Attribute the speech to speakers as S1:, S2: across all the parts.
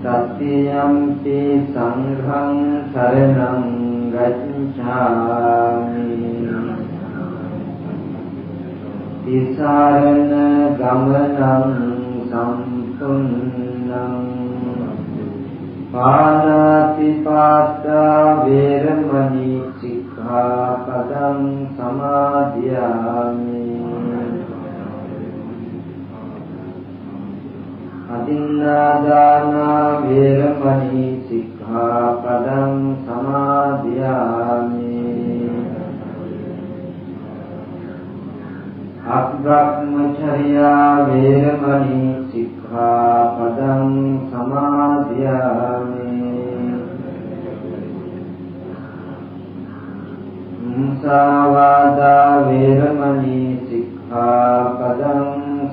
S1: සත්‍යම්පි සංඝං සරණං ගච්ඡාමි තිසරණ ගමනං සම්පුන්නං පාණාති පාත්තා වේරමණී සික්ඛාපදං සමාදියාමි අදින්නාදානා වේරමණී සික්ඛාපදං සමාදියාමි අබ්‍රහ්මචර්යා වේරමණී සික්ඛාපදං සමාදියාමි මුසාවාදා වේරමණී සික්ඛාපදං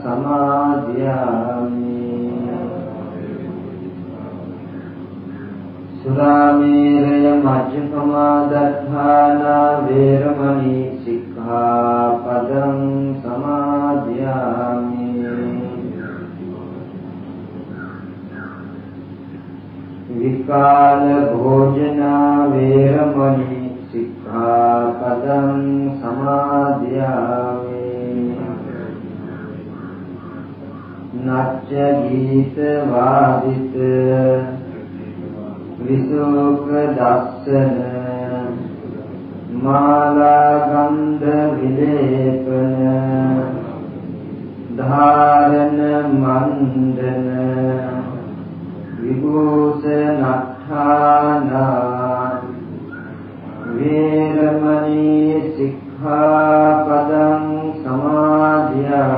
S1: සමාදියාමි සුරාමේරය මජ්ජපමා දත්තානා වේරමණී සික්ඛාපදං සමාදියාමි විකාල භෝජනා වේරමණී සික්ඛාපදං සමාදියාමි නච්ච ගීත වාදිත විසෝක දස්සන මාලා ගන්ධ විලේපන ධාරණ මණ්ඩන විභූෂණඨානා වේරමණී සික්ඛාපදං සමාදියාමි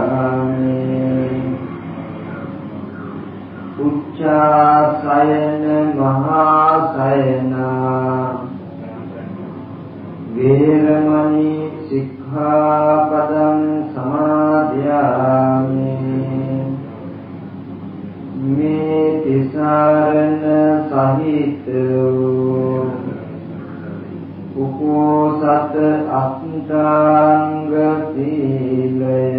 S1: උච්චාසයන මහාසයන වේරමණී සික්ඛාපදං සමාදියාමි මේ තිසරණ සහිත උපෝසත අත්තාංග සීලය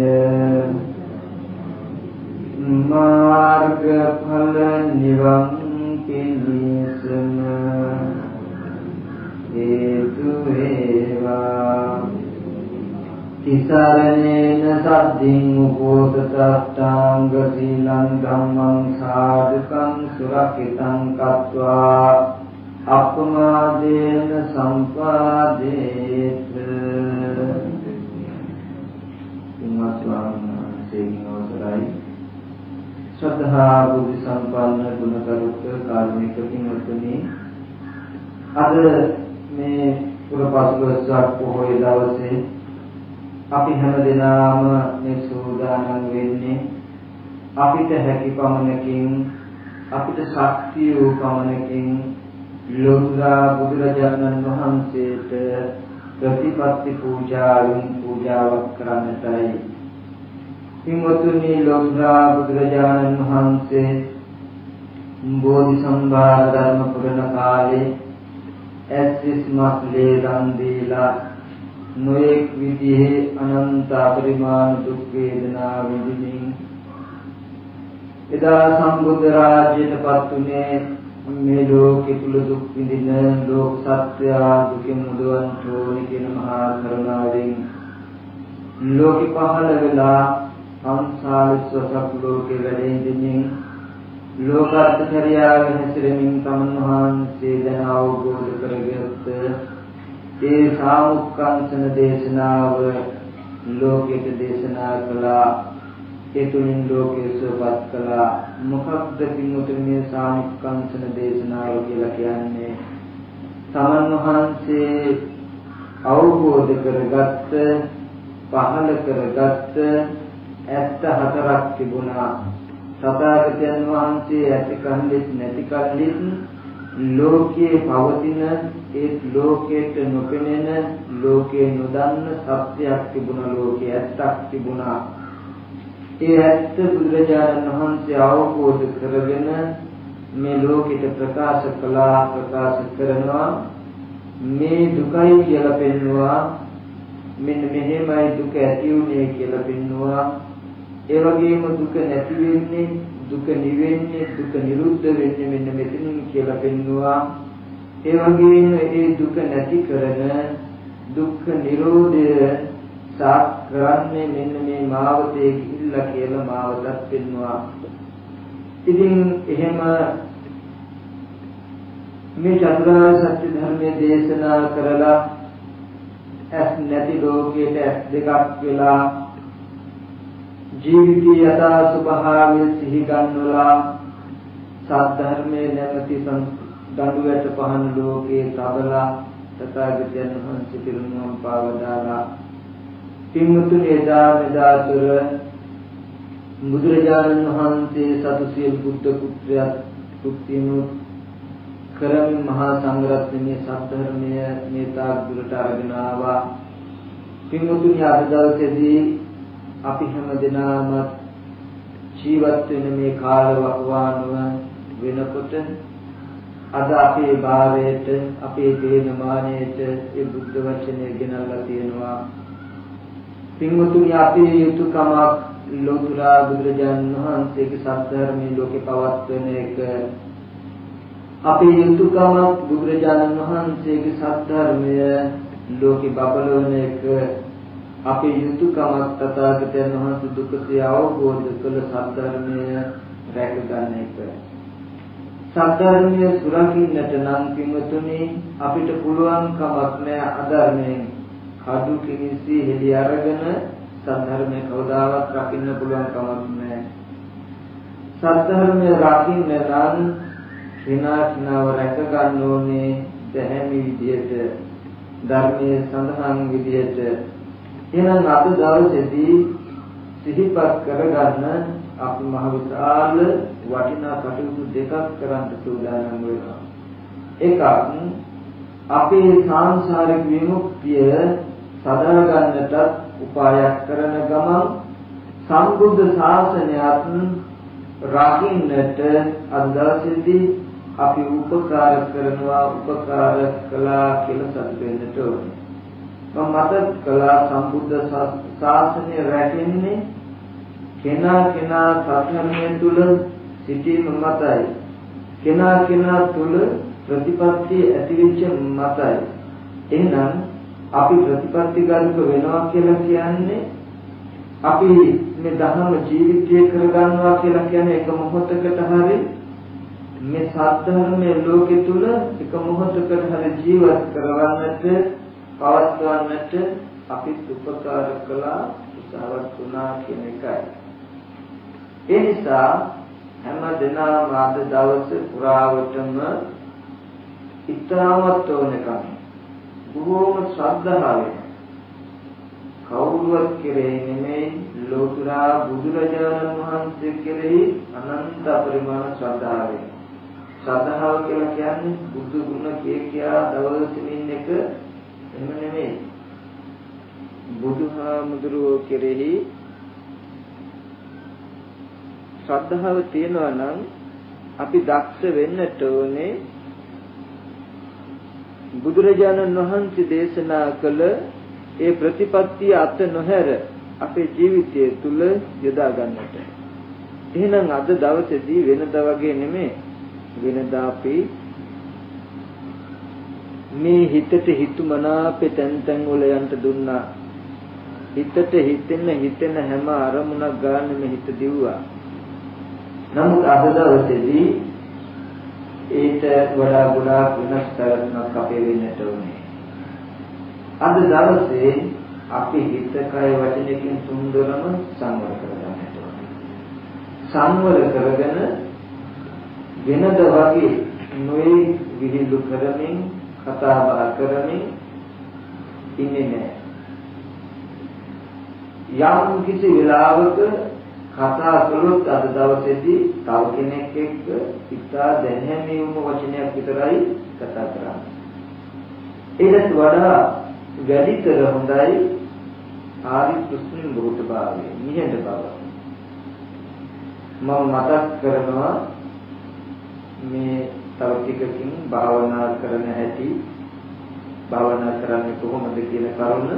S1: මාර්ගඵල නිවන් පිණිසම හේතු වේවා තිසරණේන සද්දින් උපෝසතට්ඨාංග සීලං ධම්මං සාධකං සුරකිතං කତ୍වා අපමාදේන සම්පාදේත ශ්‍රද්ධා බුද්ධ සම්පන්න ගුණකරුක කාර්මික පින්වත්නි. අද මේ පුරපසුවස්සක් පොහොය දවසේ අපි හැමදෙනාම මේ සූදානම් වෙන්නේ අපිට හැකි පමණකින් අපිට ශක්තිය වූ පමණකින් ලෝතුරා බුදුරජාණන් වහන්සේට ප්‍රතිපත්ති පූජාවෙන් පූජාවක් කරන්නටයි පින්වතුනි ලෝකදා බුදුරජාණන් වහන්සේ බෝධි සම්භාර ධර්ම පුරණ කාලේ ඇස්සිස් මස්ලේ දන් දීලා නොඑක් විදිහේ අනන්ත අපරිමාණ දුක් වේදනා විඳින්න එදා සම්බුද්ධ රාජ්‍යයට පත්ුනේ මේ ලෝකෙ තුල දුක් විඳින ලෝක සත්‍ය දුකින් මුදවන්න ඕනි කියන මහා කරුණාවෙන්. ලෝකෙ පහළ වෙලා සංසාරිස්වසක් ලෝකේ වැඩෙන්නේ ලෝකාර්ථචර්යාව හැසිරෙමින් තමන් වහන්සේ දැන අවබෝධ කරගත් ඒ සාමුක්ඛංශන දේශනාව ලෝකෙට දේශනා කළා. ඒ තුලින් ලෝකේ සුවපත් කළා. මොකක්ද පින්වතුනි මේ සාමුක්ඛංශන දේශනාව කියලා කියන්නේ? තමන් වහන්සේ අවබෝධ කරගත්ත පහළ කරගත්ත ඇත්ත හතරක් තිබුණා. සතාගතයන් වහන්සේ ඇති කල්ලිත් නැති කල්ලිත් ලෝකයේ පවතින ඒ ලෝකයට නොපෙනෙන ලෝකේ නොදන්න සත්‍යයක් තිබුණා ලෝකයේ ඇත්තක් තිබුණා. ඒ ඇත්ත බුදුරජාණන් වහන්සේ අවබෝධ කරගෙන මේ ලෝකෙට ප්‍රකාශ කළා ප්‍රකාශ කරනවා. මේ දුකයි කියලා පෙන්වුවා මෙන්න මෙහෙමයි දුක ඇති උනේ කියලා පෙන්වුවා ඒ වගේම දුක නැති වෙන්නේ දුක නිවෙන්නේ දුක නිරුද්ධ වෙන්නේ මෙන්න මෙතනින් කියලා පෙන්වුවා ඒ වගේම ඒ දුක නැති කරන දුක්ඛ නිරෝධය සාක් කරන්නේ මෙන්න මේ මාවතේ ගිහිල්ලා කියලා මාවතත් පෙන්වුවා ඉතින් එහෙම මේ චතුරාර්ය සත්‍ය ධර්මයේ දේශනා කරලා ඇස් නැති ලෝකයට ඇස් දෙකක් වෙලා ජීවිතය යථා ස්වභාවය සිහි ගන්නවලා සාධර්මයේ නැමැති දඬු වැට පහන ලෝකේ තවලා තථාගතයන් වහන්සේ පිරුණම් පාවදාලා පින්මුතුනි එදා මෙදා තුර බුදුරජාණන් වහන්සේ සතු සියලු බුද්ධ පුත්‍රයන් පුත්තිනුත් කරමින් මහා සංඝරත්නයේ සත්‍ය මේ තාක් දුරට අරගෙන ආවා. පින්මුතුනි අද දවසේදී අපි හැම දිනම ජීවත් වෙන මේ කාල වකවානුව වෙනකොට අද අපේ භාවයට අපේ දේනමානයට ඒ බුද්ධ වචනය ගෙනල්ලා තියෙනවා. පින්වතුනි අපේ යුතුයකමක් ලෝතුරා බුදුරජාණන් වහන්සේගේ සත්‍යධර්මයේ ලෝකේ පවත්වන එක. අපේ යුතුයකමක් බුදුරජාණන් වහන්සේගේ සත්‍යධර්මය ලෝකේ බබලවන එක. අපේ යුතුයකමක් තථාගතයන් වහන්සේ දුකසේ අවබෝධ කළ සත්‍යධර්මය රැකගන්න එක. සත්‍යධර්මය සුරකින්නට නම් පින්වතුනි අපිට පුළුවන් කමක් නැහැ අධර්මයෙන් කඩු කිනිසි හෙලි අරගෙන සත්‍යධර්මය කවදාවත් රකින්න පුළුවන් කමක් නැහැ. සත්‍යධර්මය රකින්න නම් කෙනා කෙනාව රැක ගන්න ඕනේ දැහැමි විදියට ධර්මයේ සඳහන් විදියට එහෙනම් අද දවසේදී සිහිපත් කරගන්න අපි මහ විශාල වටිනා කටයුතු දෙකක් කරන්න සූදානම් වෙනවා. එකක් අපේ සාංශාරික විමුක්තිය සදා ගන්නට උපායක් කරන ගමන් සම්බුද්ධ ශාසනයත් රකින්නට අද දවසේදී අපි උපකාර කරනවා උපකාර කළා කියලා සතුට වෙන්නට ඕනේ. මම මතක් කළා සම්බුද්ධ ශාසනය රැකෙන්නේ කෙනා කෙනා සත්‍යමය තුල සිටීම මතයි. කෙනා කෙනා තුල ප්‍රතිපත්ති ඇතිවෙච්ච මතයි. එහෙනම් අපි ප්‍රතිපත්ති ගරුක වෙනවා කියලා කියන්නේ අපි මේ ධර්ම ජීවිතය කරගන්නවා කියලා කියන්නේ එක මොහොතකට හරි මේ සත්‍යධර්මයේ ලෝකෙ තුල එක මොහොතකට හරි ජීවත් කරවන්නට පවත්වන්නට අපි උපකාර කළා උත්සාහවත් වුණා කියන එකයි. ඒ නිසා හැම දිනම අද දවසේ පුරාවටම ඉතාමත් ඕනකම් බොහෝම ශ්‍රද්ධාවෙන්. කවුරුවත් කෙරෙහි නෙමෙයි ලෝතුරා බුදුරජාණන් වහන්සේ කෙරෙහි අනන්ත පරිමාණ ශ්‍රද්ධාවෙන්. ශ්‍රද්ධාව කියලා කියන්නේ බුදු ගුණ කිය කියා දවසින් එක එහෙම නෙමෙයි. බුදුහාමුදුරුවෝ කෙරෙහි ශ්‍රද්ධාව තියනවා නම් අපි දක්ෂ වෙන්නට ඕනේ බුදුරජාණන් වහන්සේ දේශනා කළ ඒ ප්‍රතිපත්තිය අත නොහැර අපේ ජීවිතය තුල යොදා ගන්නට. එහෙනම් අද දවසේදී වෙනදා වගේ නෙමෙයි වෙනදා අපි මේ හිතට හිතුමනාපේ තැන් තැන් වල යන්න දුන්නා. හිතට හිතෙන හිතෙන හැම අරමුණක් ගන්න මේ හිත දිව්වා. නමුත් අද දවසේදී ඒට වඩා ගොඩාක් වෙනස් තරමක් අපේ වෙන්නට ඕනේ. අද දවසේ අපි හිත කය වචනයකින් සුන්දරම සංවර කරගන්නට ඕනේ. සංවර කරගෙන වෙනද වගේ නොයේ විහිළු කරමින් කතා බහ කරමින් ඉන්නේ නැහැ. යම් කිසි වෙලාවක කතා කළොත් අද දවසේදී තව කෙනෙක් එක්ක ඉතා දැහැමිවම වචනයක් විතරයි කතා කරන්නේ. ඒකට වඩා වැඩිතර හොඳයි ආරි කුස්මින් බුරුත භාවය, නිහඬ බව. මම මතක් කරනවා මේ තව ටිකකින් භාවනා කරන හැටි භාවනා කරන්නේ කොහොමද කියන කරුණ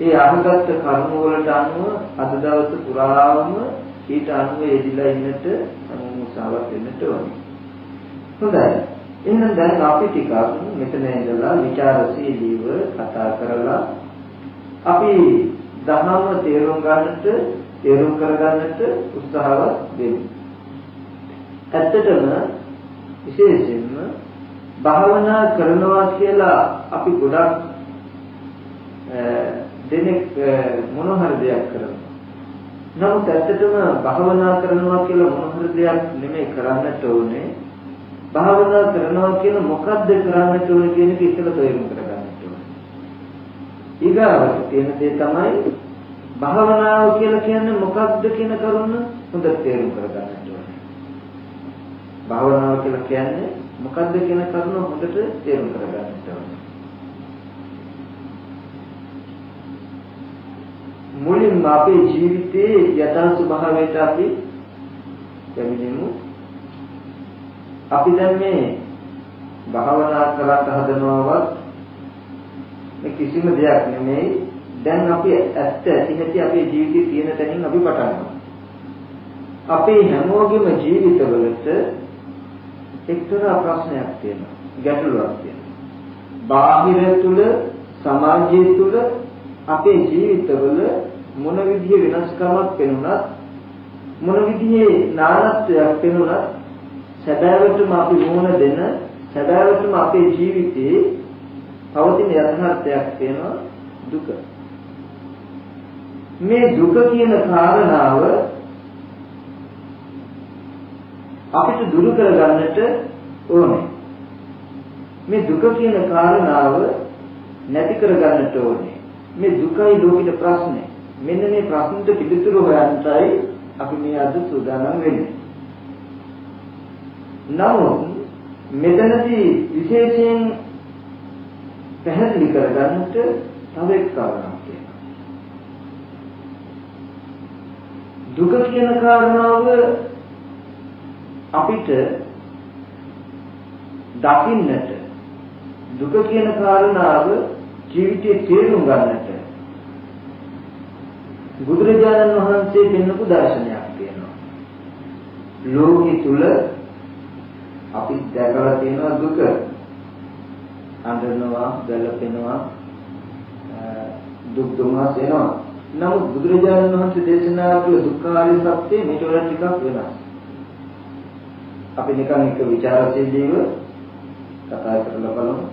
S1: ඒ අහගත්ත කරුණ වලට අනුව අද දවස පුරාම ඊට අනුව යෙදිලා ඉන්නට සමුසාවක් වෙන්නට ඕනේ. හොඳයි. එහෙනම් දැන් අපි ටිකක් මෙතන ඉඳලා ਵਿਚාරශීලීව කතා කරලා අපි දහම තේරුම් ගන්නට තේරුම් කරගන්නට උත්සාහවත් වෙමු. ඇත්තටම විශේෂයෙන්ම භාවනා කරනවා කියලා අපි ගොඩක් දෙනෙක් මොන හරි දෙයක් කරනවා. නමුත් ඇත්තටම භාවනා කරනවා කියලා මොන හරි දෙයක් නෙමෙයි කරන්නට ඕනේ. භාවනා කරනවා කියන මොකද්ද කරන්නට ඕනේ කියන එක ඉස්සෙල්ලා තේරුම් කරගන්නට ඕනේ. ඊගාවට තියෙන දේ තමයි භාවනාව කියලා කියන්නේ මොකක්ද කියන කරුණ හොඳට තේරුම් කරගන්නට ඕනේ. භාවනාව කියලා කියන්නේ මොකද්ද කියන කරුණ හොඳට තේරුම් කරගන්නට ඕනේ. මුලින්ම අපේ ජීවිතයේ යථා ස්වභාවයට අපි පැමිණෙමු. අපි දැන් මේ භාවනා කරලා හදනවවත් මේ කිසිම දෙයක් නෙමෙයි. දැන් අපි ඇත්ත ඇති නැති අපේ ජීවිතේ තියෙන තැනින් අපි පටන් ගන්නවා. අපේ හැමෝගෙම ජීවිතවලට එක්තරා ප්‍රශ්නයක් තියෙනවා. ගැටලුවක් තියෙනවා. බාහිර තුල සමාජය තුල අපේ ජීවිතවල මොන විදිහේ වෙනස්කමක් වෙනුණත් මොන විදිහේ නානත්වයක් වෙනුණත් සැබෑවටම අපි මොන දෙන සැබෑවටම අපේ ජීවිතේ පවතින යථාර්ථයක් තියෙනවා දුක. මේ දුක කියන කාරණාව අපිට දුරු කරගන්නට ඕනේ. මේ දුක කියන කාරණාව නැති කරගන්නට ඕනේ. මේ දුකයි ලෝකෙට ප්‍රශ්නේ. මෙන්න මේ ප්‍රශ්නට පිළිතුරු හොයන්නයි අපි මේ අද සූදානම් වෙන්නේ. නමුත් මෙතනදී විශේෂයෙන් පැහැදිලි කරගන්නට තව එක් කාරණාවක් තියෙනවා. දුක කියන කාරණාව අපිට දකින්නට දුක කියන කාරණාව ජීවිතේ තේරුම් ගන්නට බුදුරජාණන් වහන්සේ පෙන්වපු දර්ශනයක් තියෙනවා. ලෝකෙ තුල අපි දැකලා තියෙනවා දුක. අඳනවා, ගැළපෙනවා, දුක් දුමස් එනවා. නමුත් බුදුරජාණන් වහන්සේ දේශනා කළ දුක්ඛාරිය සත්‍ය මේට වඩා ටිකක් වෙනස්. අපි නිකන් එක ਵਿਚාරශීලීව කතා කරලා බලමු.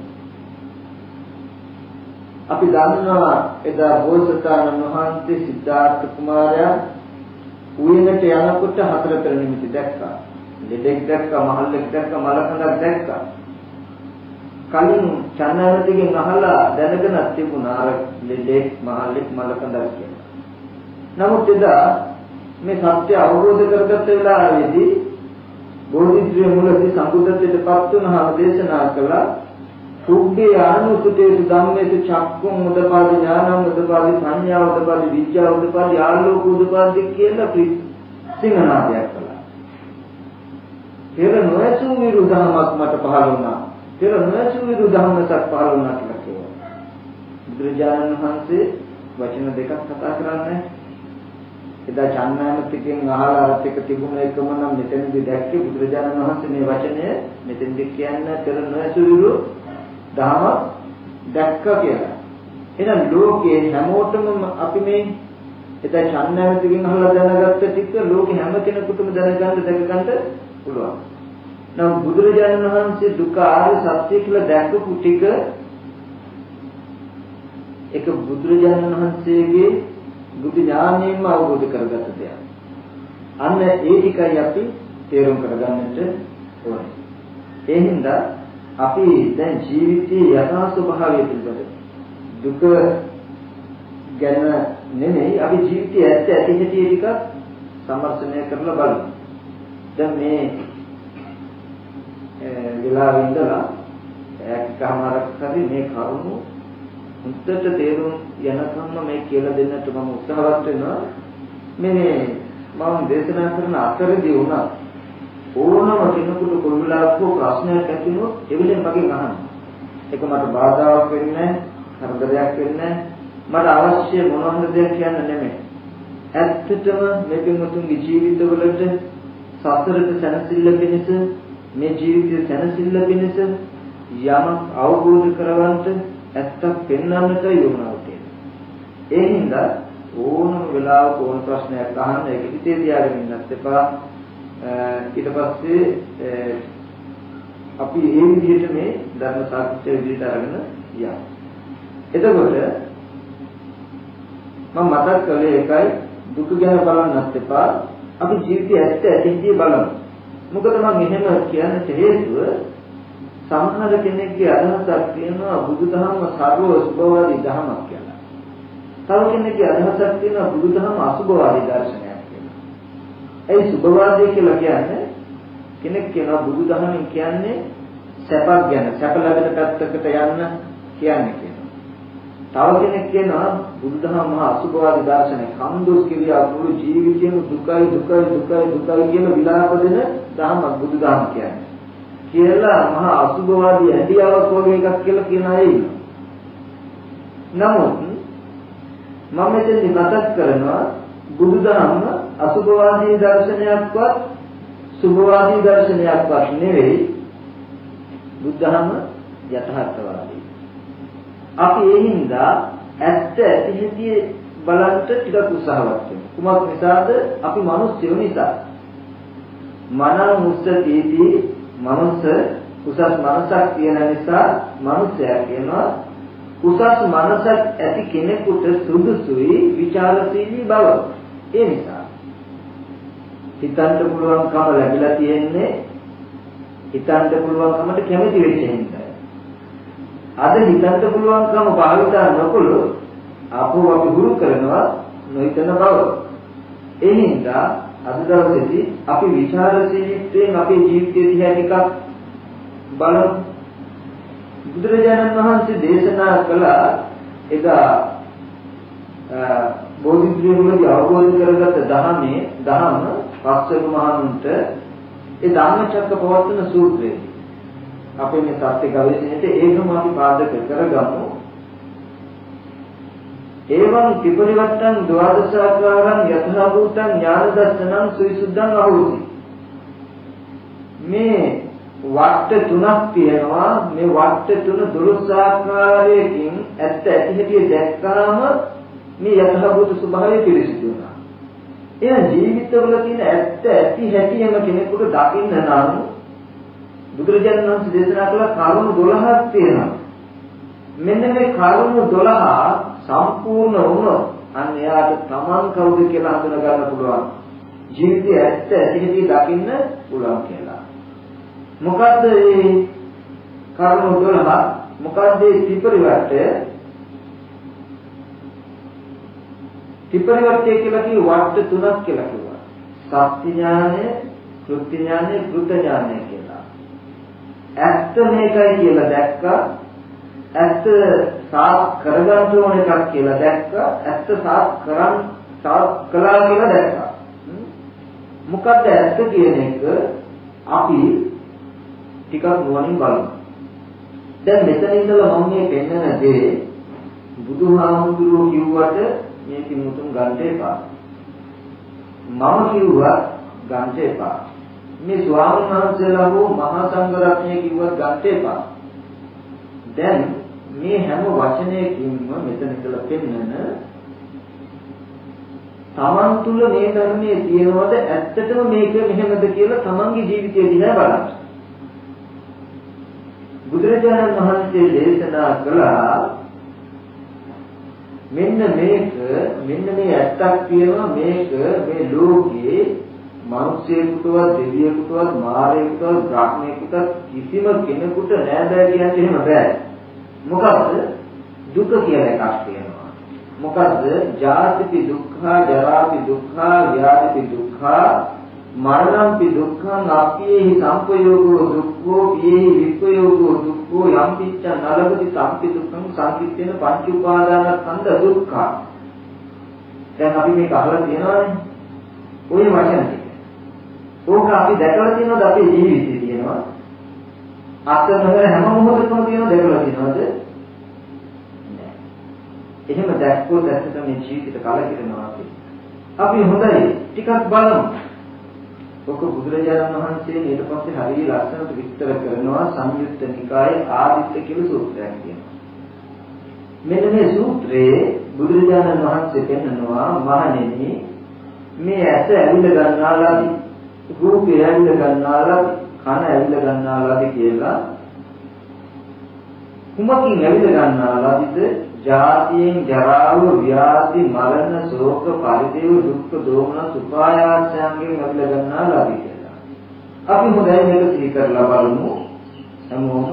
S1: අපි දන්නවා එදා බෝසතාණන් වහන්සේ සිද්ධාර්ථ කුමාරයා උයනට යනකොට හතර පෙර නිමිති දැක්කා. ලෙඩෙක් දැක්කා, මහල්ලෙක් දැක්කා, මලකඳක් දැක්කා. කලින් චන්නවතිගෙන් අහලා දැනගෙන තිබුණා අර ලෙඩෙක්, මහල්ලෙක්, මලකඳක් කියලා. නමුත් එදා මේ සත්‍ය අවබෝධ කරගත්ත වෙලාවේදී බෝධිත්වයේ මුලදී සම්බුද්ධත්වයට පත් වුණාම දේශනා කළා සුද්ධේ ආනුසුතේසු ධම්මේසු චක්කුම් උදපාදි ඥානං උදපාදි සංඥා උදපාදි විද්‍යාව උදපාදි ආලෝක උදපාදි කියලා සිංහනාදයක් කළා. පෙර නොඇසු විරුද්ධමක් මට පහළ වුණා. පෙර නොඇසු විරුද්ධමක් පහළ වුණා කියලා කිව්වා. බුදුරජාණන් වහන්සේ වචන දෙකක් කතා කරන්නේ එදා චන්නාමතිකෙන් අහලා අරත් එක තිබුණ එකම නම් මෙතනදී දැක්කේ බුදුරජාණන් වහන්සේ මේ වචනය මෙතෙන්දි කියන්න පෙර නොඇසු විරුද්ධ දහම දැක්ක කියලා. එහෙනම් ලෝකයේ හැමෝටම අපි මේ එතන ඡන්නවතිකින් අහලා දැනගත්ත ටික ලෝකේ හැම කෙනෙකුටම දැනගන්න දැනගන්න පුළුවන්. නම් බුදුරජාණන් වහන්සේ දුක ආර්ය සත්‍ය කියලා දැකපු ටික ඒක බුදුරජාණන් වහන්සේගේ බුදු ඥාණයෙන්ම අවබෝධ කරගත්ත දෙයක්. අන්න ඒ ටිකයි අපි තේරුම් කරගන්නට ඕනේ. ඒ හින්දා අපි දැන් ජීවිතයේ යථා ස්වභාවය පිළිබඳ දුක ගැන නෙමෙයි අපි ජීවිතයේ ඇත්ත ඇති හැටි ටික සම්මර්ෂණය කරලා බලමු. දැන් මේ වෙලාවෙ ඉඳලා එකමාරක් හරි මේ කරුණු හුත්තට තේරුම් යනකම්ම මේ කියලා දෙන්නට මම උත්සාහවත් වෙනවා. මේ මම දේශනා කරන අතරදී වුණා ඕනම කෙනෙකුට කොයි වෙලාවක ප්‍රශ්නයක් ඇති වුණොත් එවිලෙන් මගෙන් අහන්න. ඒක මට බාධාවක් වෙන්නේ නැහැ, කරදරයක් වෙන්නේ මට අවශ්‍ය මොනවාද දෙයක් කියන්න නෙමෙයි. ඇත්තටම මේ පින්වතුන්ගේ ජීවිතවලට සසරට සැනසෙල්ල පිණිස මේ ජීවිතයේ සැනසෙල්ල පිණිස යමක් අවබෝධ කරවන්නට ඇත්තක් පෙන්වන්නටයි යොමුනවා කියන්නේ. ඒ හින්දා ඕනම වෙලාවක ඕන ප්‍රශ්නයක් අහන්න ඒක හිතේ තියාගෙන ඉන්නත් එපා. ඊට පස්සේ අපි මේ විදිහට මේ ධර්ම සාකච්ඡා විදිහට අරගෙන යමු. එතකොට මම මතක් කළේ එකයි දුක ගැන බලන්නත් එපා. අපි ජීවිතයේ ඇත්ත ඇතිදී බලමු. මොකද මම එහෙම කියන්නට හේතුව සමහර කෙනෙක්ගේ අදහසක් තියෙනවා බුදුදහම සර්ව සුභවාදී ධර්මයක් කියලා. තව කෙනෙක්ගේ අදහසක් තියෙනවා බුදුදහම අසුභවාදී දර්ශනයක් කියලා. ඒ සුභවාදී කියලා කියන්නේ කෙනෙක් කියනවා බුදුදහමෙන් කියන්නේ සැපක් ගැන සැප ලැබෙන පැත්තකට යන්න කියන්නේ කියනවා. තව කෙනෙක් කියනවා බුදුදහම මහා අසුභවාදී දර්ශනය. කම්දොස් කියලා මුළු ජීවිතේම දුකයි දුකයි දුකයි දුකයි කියන විලාප දෙන ධර්මයක් බුදුදහම කියන්නේ. කියලා මහා අසුභවාදී ඇදියාවක් වගේ එකක් කියලා කියන අය ඉන්නවා. නමුත් මම මෙතෙන්දි මතක් කරනවා බුදුදහම අසුභවාදී දර්ශනයක්වත් සුභවාදී දර්ශනයක්වත් නෙවෙයි බුද්ධහම යථාර්ථවාදී. අපි ඒ හින්දා ඇත්ත ඇති හැටි බලන්න ටිකක් උත්සාහවත් වෙනවා. කුමක් නිසාද? අපි මිනිස්සු නිසා. මනං මුස්සතිදී මනුස්ස කුසස් මනසක් තියෙන නිසා මනුස්සයා කියනවා කුසස් මනසක් ඇති කෙනෙකුට සුදුසුයි විචාරශීලී බව. ඒ නිසා හිතන්න පුළුවන්කම ලැබිලා තියෙන්නේ හිතන්න පුළුවන්කමට කැමති වෙච්ච හින්දා. අද හිතන්න පුළුවන්කම භාවිතා නොකළොත් අපෝ අපි ගුරු කරනවා නොහිතන බව. ඒ හින්දා අද දවසේදී අපි විචාරශීලීත්වයෙන් අපේ ජීවිතය දිහා ටිකක් බලමු. බුදුරජාණන් වහන්සේ දේශනා කළ එදා බෝධිත්‍රයේදී අවබෝධ කරගත්ත ධහමේ ධහම පස්වක මහණුන්ට ඒ ධම්මචක්ක පවත්වන සූත්‍රයේ අපේ මේ සත්‍ය ගවේෂණයට ඒකම අපි පාදක කරගමු. එවං ත්‍රිපරිවත්තං ද්වාදසාකාරං යථා භූතං ඥාන දර්ශනං සුවිසුද්ධං අහෝති. මේ වට තුනක් තියෙනවා. මේ වට තුන දොළොස් ආකාරයකින් ඇත්ත ඇති හැටි දැක්කාම මේ යථා භූත ස්වභාවය පිළිසිදු වෙනවා. එන ජීවිතවල තියෙන ඇත්ත ඇති හැටිම කෙනෙකුට දකින්න නම් බුදුරජාණන් වහන්සේ දේශනා කළ කරුණු 12ක් තියෙනවා. මෙන්න මේ කරුණු 12 සම්පූර්ණ වුණොත් අන්න එයාට Taman කවුද කියලා හඳුනා ගන්න පුළුවන්. ජීවිතය ඇත්ත ඇතිහිදී දකින්න පුළුවන් කියලා. මොකද්ද මේ කර්ම 12? මොකද්ද මේ ත්‍රිපරිවර්තය? ත්‍රිපරිවර්තය කියලා කිව්ව වට තුනක් කියලා කිව්වා. සත්‍ය ඥානය, කෘත්‍ය ඥානය, කෘත ඥානය කියලා. ඇත්ත මේකයි කියලා දැක්කා ඇත්ත සාත් කරගන්න ඕන එකක් කියලා දැක්කා. ඇත්ත සාත් කරන් සාත් කළා කියලා දැක්කා. මොකද්ද ඇත්ත කියන එක? අපි ටිකක් නුවණින් බලමු. දැන් මෙතන ඉඳලා මම මේ පෙන්වන දේ බුදුහාමුදුරුවෝ කිව්වට මේ කිමුතුන් ගන්න එපා. මම කිව්වා ගන්න එපා. මේ ස්වාමීන් වහන්සේලා හෝ මහා සංඝරත්නය කිව්වත් ගන්න එපා. දැන් මේ හැම වචනයකින්ම මෙතන ඉඳලා පෙන්නන තමන් තුල මේ ධර්මයේ තියෙනවද ඇත්තටම මේක මෙහෙමද කියලා තමන්ගේ ජීවිතය දිහා බලන්න. බුදුරජාණන් වහන්සේ දේශනා කළා මෙන්න මේක මෙන්න මේ ඇත්තක් තියෙනවා මේක මේ ලෝකයේ මිනිසෙකුටවත් දෙවියෙකුටවත් මාරයෙකුටවත් බ්‍රහ්මයෙකුටවත් කිසිම කෙනෙකුට නෑ බෑ කියන්නේ එහෙම බෑ. මොකද්ද? දුක කියලා එකක් තියෙනවා. මොකද්ද? ජාතිපි දුක්ඛ, ජරාපි දුක්ඛ, ව්‍යාධිපි දුක්ඛ, මරණම්පි දුක්ඛං අප්පියේහි සංපයෝගෝ දුක්ඛෝ පියේහි විප්පයෝගෝ දුක්ඛෝ යම් පිච්ඡ නලබති සම්පි දුක්ඛං සංකිට්ඨේන පංච උපාදානස්කන්ධ දුක්ඛ. දැන් අපි මේක අහලා තියෙනවානේ. ওই වචන ටික. ඕක අපි දැකලා තියෙනවද අපේ ජීවිතේ තියෙනවා? අත්නවර හැම මොහොතකම තියෙනවද දැකලා තියෙනවද? නෑ. එහෙම දැක්කොත් ඇත්තට මේ ජීවිතේ කලකිරෙනවා අපි. අපි හොඳයි ටිකක් බලමු. ඔක බුදුරජාණන් වහන්සේ ඊට පස්සේ හරිය ලස්සනට විස්තර කරනවා සංයුත්ත නිකායේ ආදිත්‍ය කියලා සූත්‍රයක් කියනවා. මෙන්න මේ සූත්‍රයේ බුදුරජාණන් වහන්සේ පෙන්නනවා මහණෙනි මේ ඇස ඇවිල්ල ගන්නාලාදී රූපය ඇවිල්ල ගන්නාලාදී කන ඇවිල්ල ගන්නාලාදී කියලා කුමකින් ඇවිල්ල ගන්නාලාදීද ජාතියෙන් ජරාව ව්‍යාධි මරණ ශෝක පරිදේව දුක්ඛ දෝමන සුඛායාසයන්ගෙන් අපි ලබන්නා ලබි කියලා. අපි හොඳයි මේක සිහි කරලා බලමු. හැමෝම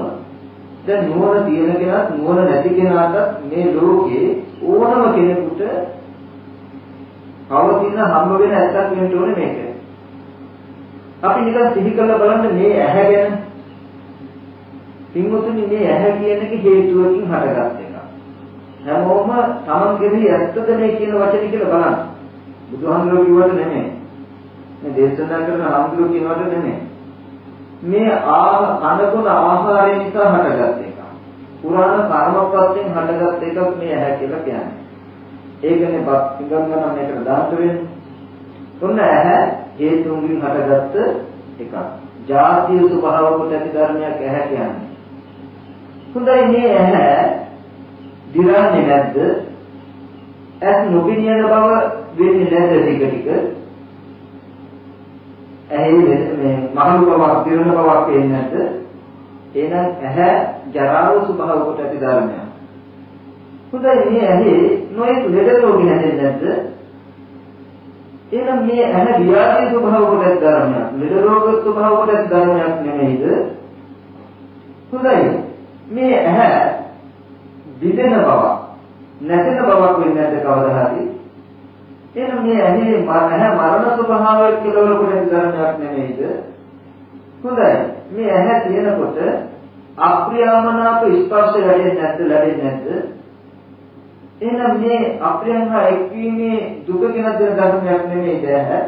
S1: දැන් නුවණ තියෙන කෙනාත් නුවණ නැති කෙනාට මේ ලෝකේ ඕනම කෙනෙකුට පවතින හම්බ වෙන ඇත්තක් වෙන්න ඕනේ මේක. අපි නිකන් සිහි කරලා බලන්න මේ ඇහැ ගැන. පින්වතුනි මේ ඇහැ කියන එක හේතුවකින් හටගත්තේ. හැමෝම Taman කෙරෙහි ඇත්තද මේ කියන වචනේ කියලා බලන්න. බුදුහාමුදුරුවෝ කිව්වට නෙමෙයි. මේ දේශනා කරන හාමුදුරුවෝ කියනවට නෙමෙයි. මේ ආහ කනකොන ආහාරය නිසා හටගත් එක. පුරාණ කර්මපත්තෙන් හටගත් එකක් මේ ඇහැ කියලා කියන්නේ. ඒකනේ බත් පිඟන්න මේකට දාන්න වෙන්නේ. ඔන්න ඇහැ හේතුන්ගෙන් හටගත්ත එකක්. ජාතිය ස්වභාව කොට ඇති ධර්මයක් ඇහැ කියන්නේ. හොඳයි මේ ඇහැ දිරන්නේ නැද්ද? ඇස් නොපෙනියන බව වෙන්නේ නැද්ද ටික ටික? ඇහි මේ මහලු බවක් දිරන බවක් වෙන්නේ නැද්ද? එහෙනම් ඇහැ ජරාව ස්වභාව කොට ඇති ධර්මයක්. හොඳයි මේ ඇහි නොයෙක් ලෙඩ රෝගී නැදෙන්නේ නැද්ද? එහෙනම් මේ ඇහැ ව්‍යාධි ස්වභාව කොට ඇති ධර්මයක්. ලෙඩ රෝග ස්වභාව කොට ඇති ධර්මයක් නෙමෙයිද? හොඳයි. මේ ඇහැ දිදෙන බවක් නැසෙන බවක් වෙන්නේ නැද්ද කවදා හරි එහෙනම් මේ ඇහි මරණ මරණ ස්වභාවය කියලා කොට ධර්මයක් නෙමෙයිද හොඳයි මේ ඇහැ තියෙනකොට අප්‍රියමනාප ස්පර්ශ ලැබෙන්නේ නැද්ද ලැබෙන්නේ නැද්ද එහෙනම් මේ අප්‍රියංග එක්වීමේ දුක කියන ධර්මයක් නෙමෙයිද ඇහැ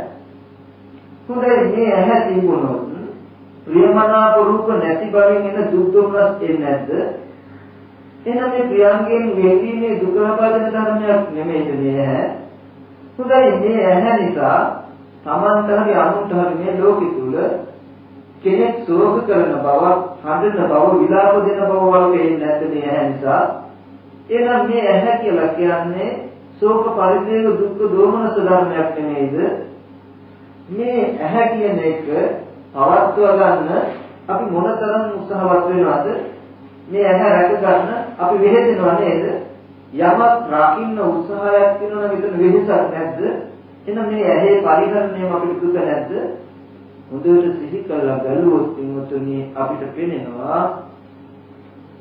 S1: හොඳයි මේ ඇහැ තිබුණොත් ප්‍රියමනාප රූප නැති බවින් එන දුක් දුක්නස් එන්නේ නැද්ද එහෙනම් මේ ප්‍රියංගයෙන් වෙදීමේ දුක ලබා දෙන ධර්මයක් නෙමෙයිද මේ ඇහැ? හොඳයි මේ ඇහැ නිසා තමන්ට හරි අනුන්ට හරි මේ ලෝකෙ තුල කෙනෙක් ශෝක කරන බව, හඬන බව, විලාප දෙන බව වගේ නැද්ද මේ ඇහැ නිසා? එහෙනම් මේ ඇහැ කියලා කියන්නේ ශෝක පරිදේව දුක්ඛ දෝමනස ධර්මයක් නෙමෙයිද? මේ ඇහැ කියන එක පවත්වා ගන්න අපි මොනතරම් උත්සාහවත් වෙනවද? මේ ඇහැ රැක ගන්න අපි වෙහෙසෙනව නේද? යමක් රකින්න උත්සාහයක් කරනවා නම් එතන වෙහෙසක් නැද්ද? එහෙනම් මේ ඇහි පරිහරණයම අපිට දුක නැද්ද? හොඳට සිහි කරලා බැලුවොත් පින්වතුනි අපිට පේනවා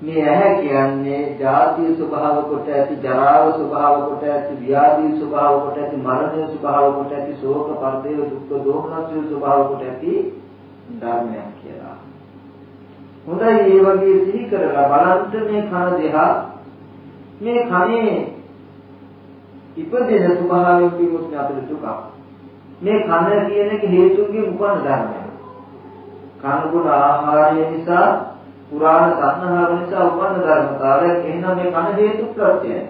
S1: මේ ඇහැ කියන්නේ ජාතිය ස්වභාව කොට ඇති ජරාව ස්වභාව කොට ඇති ව්‍යාධි ස්වභාව කොට ඇති මරණය ස්වභාව කොට ඇති ශෝක පරිදේව දුක්ඛ දෝමනස්ය ස්වභාව කොට ඇති ධර්මයක් කියලා. හොඳයි ඒ වගේ සිහි කරලා බලන්න මේ කන දෙහා මේ කනේ ඉපදෙන ස්වභාවයෙන් කිව්වොත් අපිට දුක. මේ කන කියන එක හේතුන්ගේ උපන්න ධර්මයක්. කන ගුණ ආහාරය නිසා පුරාණ සංහාර නිසා උපන්න ධර්මතාවයක්. එහෙනම් මේ කන හේතු ප්‍රත්‍යයයි.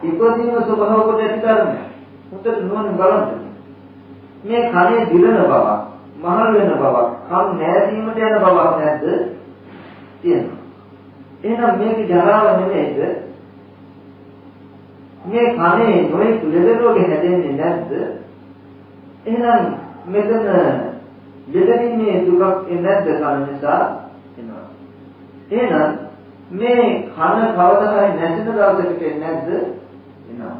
S1: ඉපදීම ස්වභාව කොට ඇති ධර්මයක්. මුතට නුවණ බලන්න. මේ කනේ දිලන බවක්, මහල් වෙන බවක්, කන් නැසීමට යන බවක් නැද්ද? තියෙනවා. එහෙනම් මේක ජරාව නෙමෙයිද? මේ කනේ නොයෙක් ලෙඩ රෝග හැදෙන්නේ නැද්ද? එහෙනම් මෙතන ලෙඩීමේ දුකක් එන්නේ නැද්ද කන නිසා? එනවා. එහෙනම් මේ කන කවදා හරි නැසෙන දවසකට එන්නේ නැද්ද? එනවා.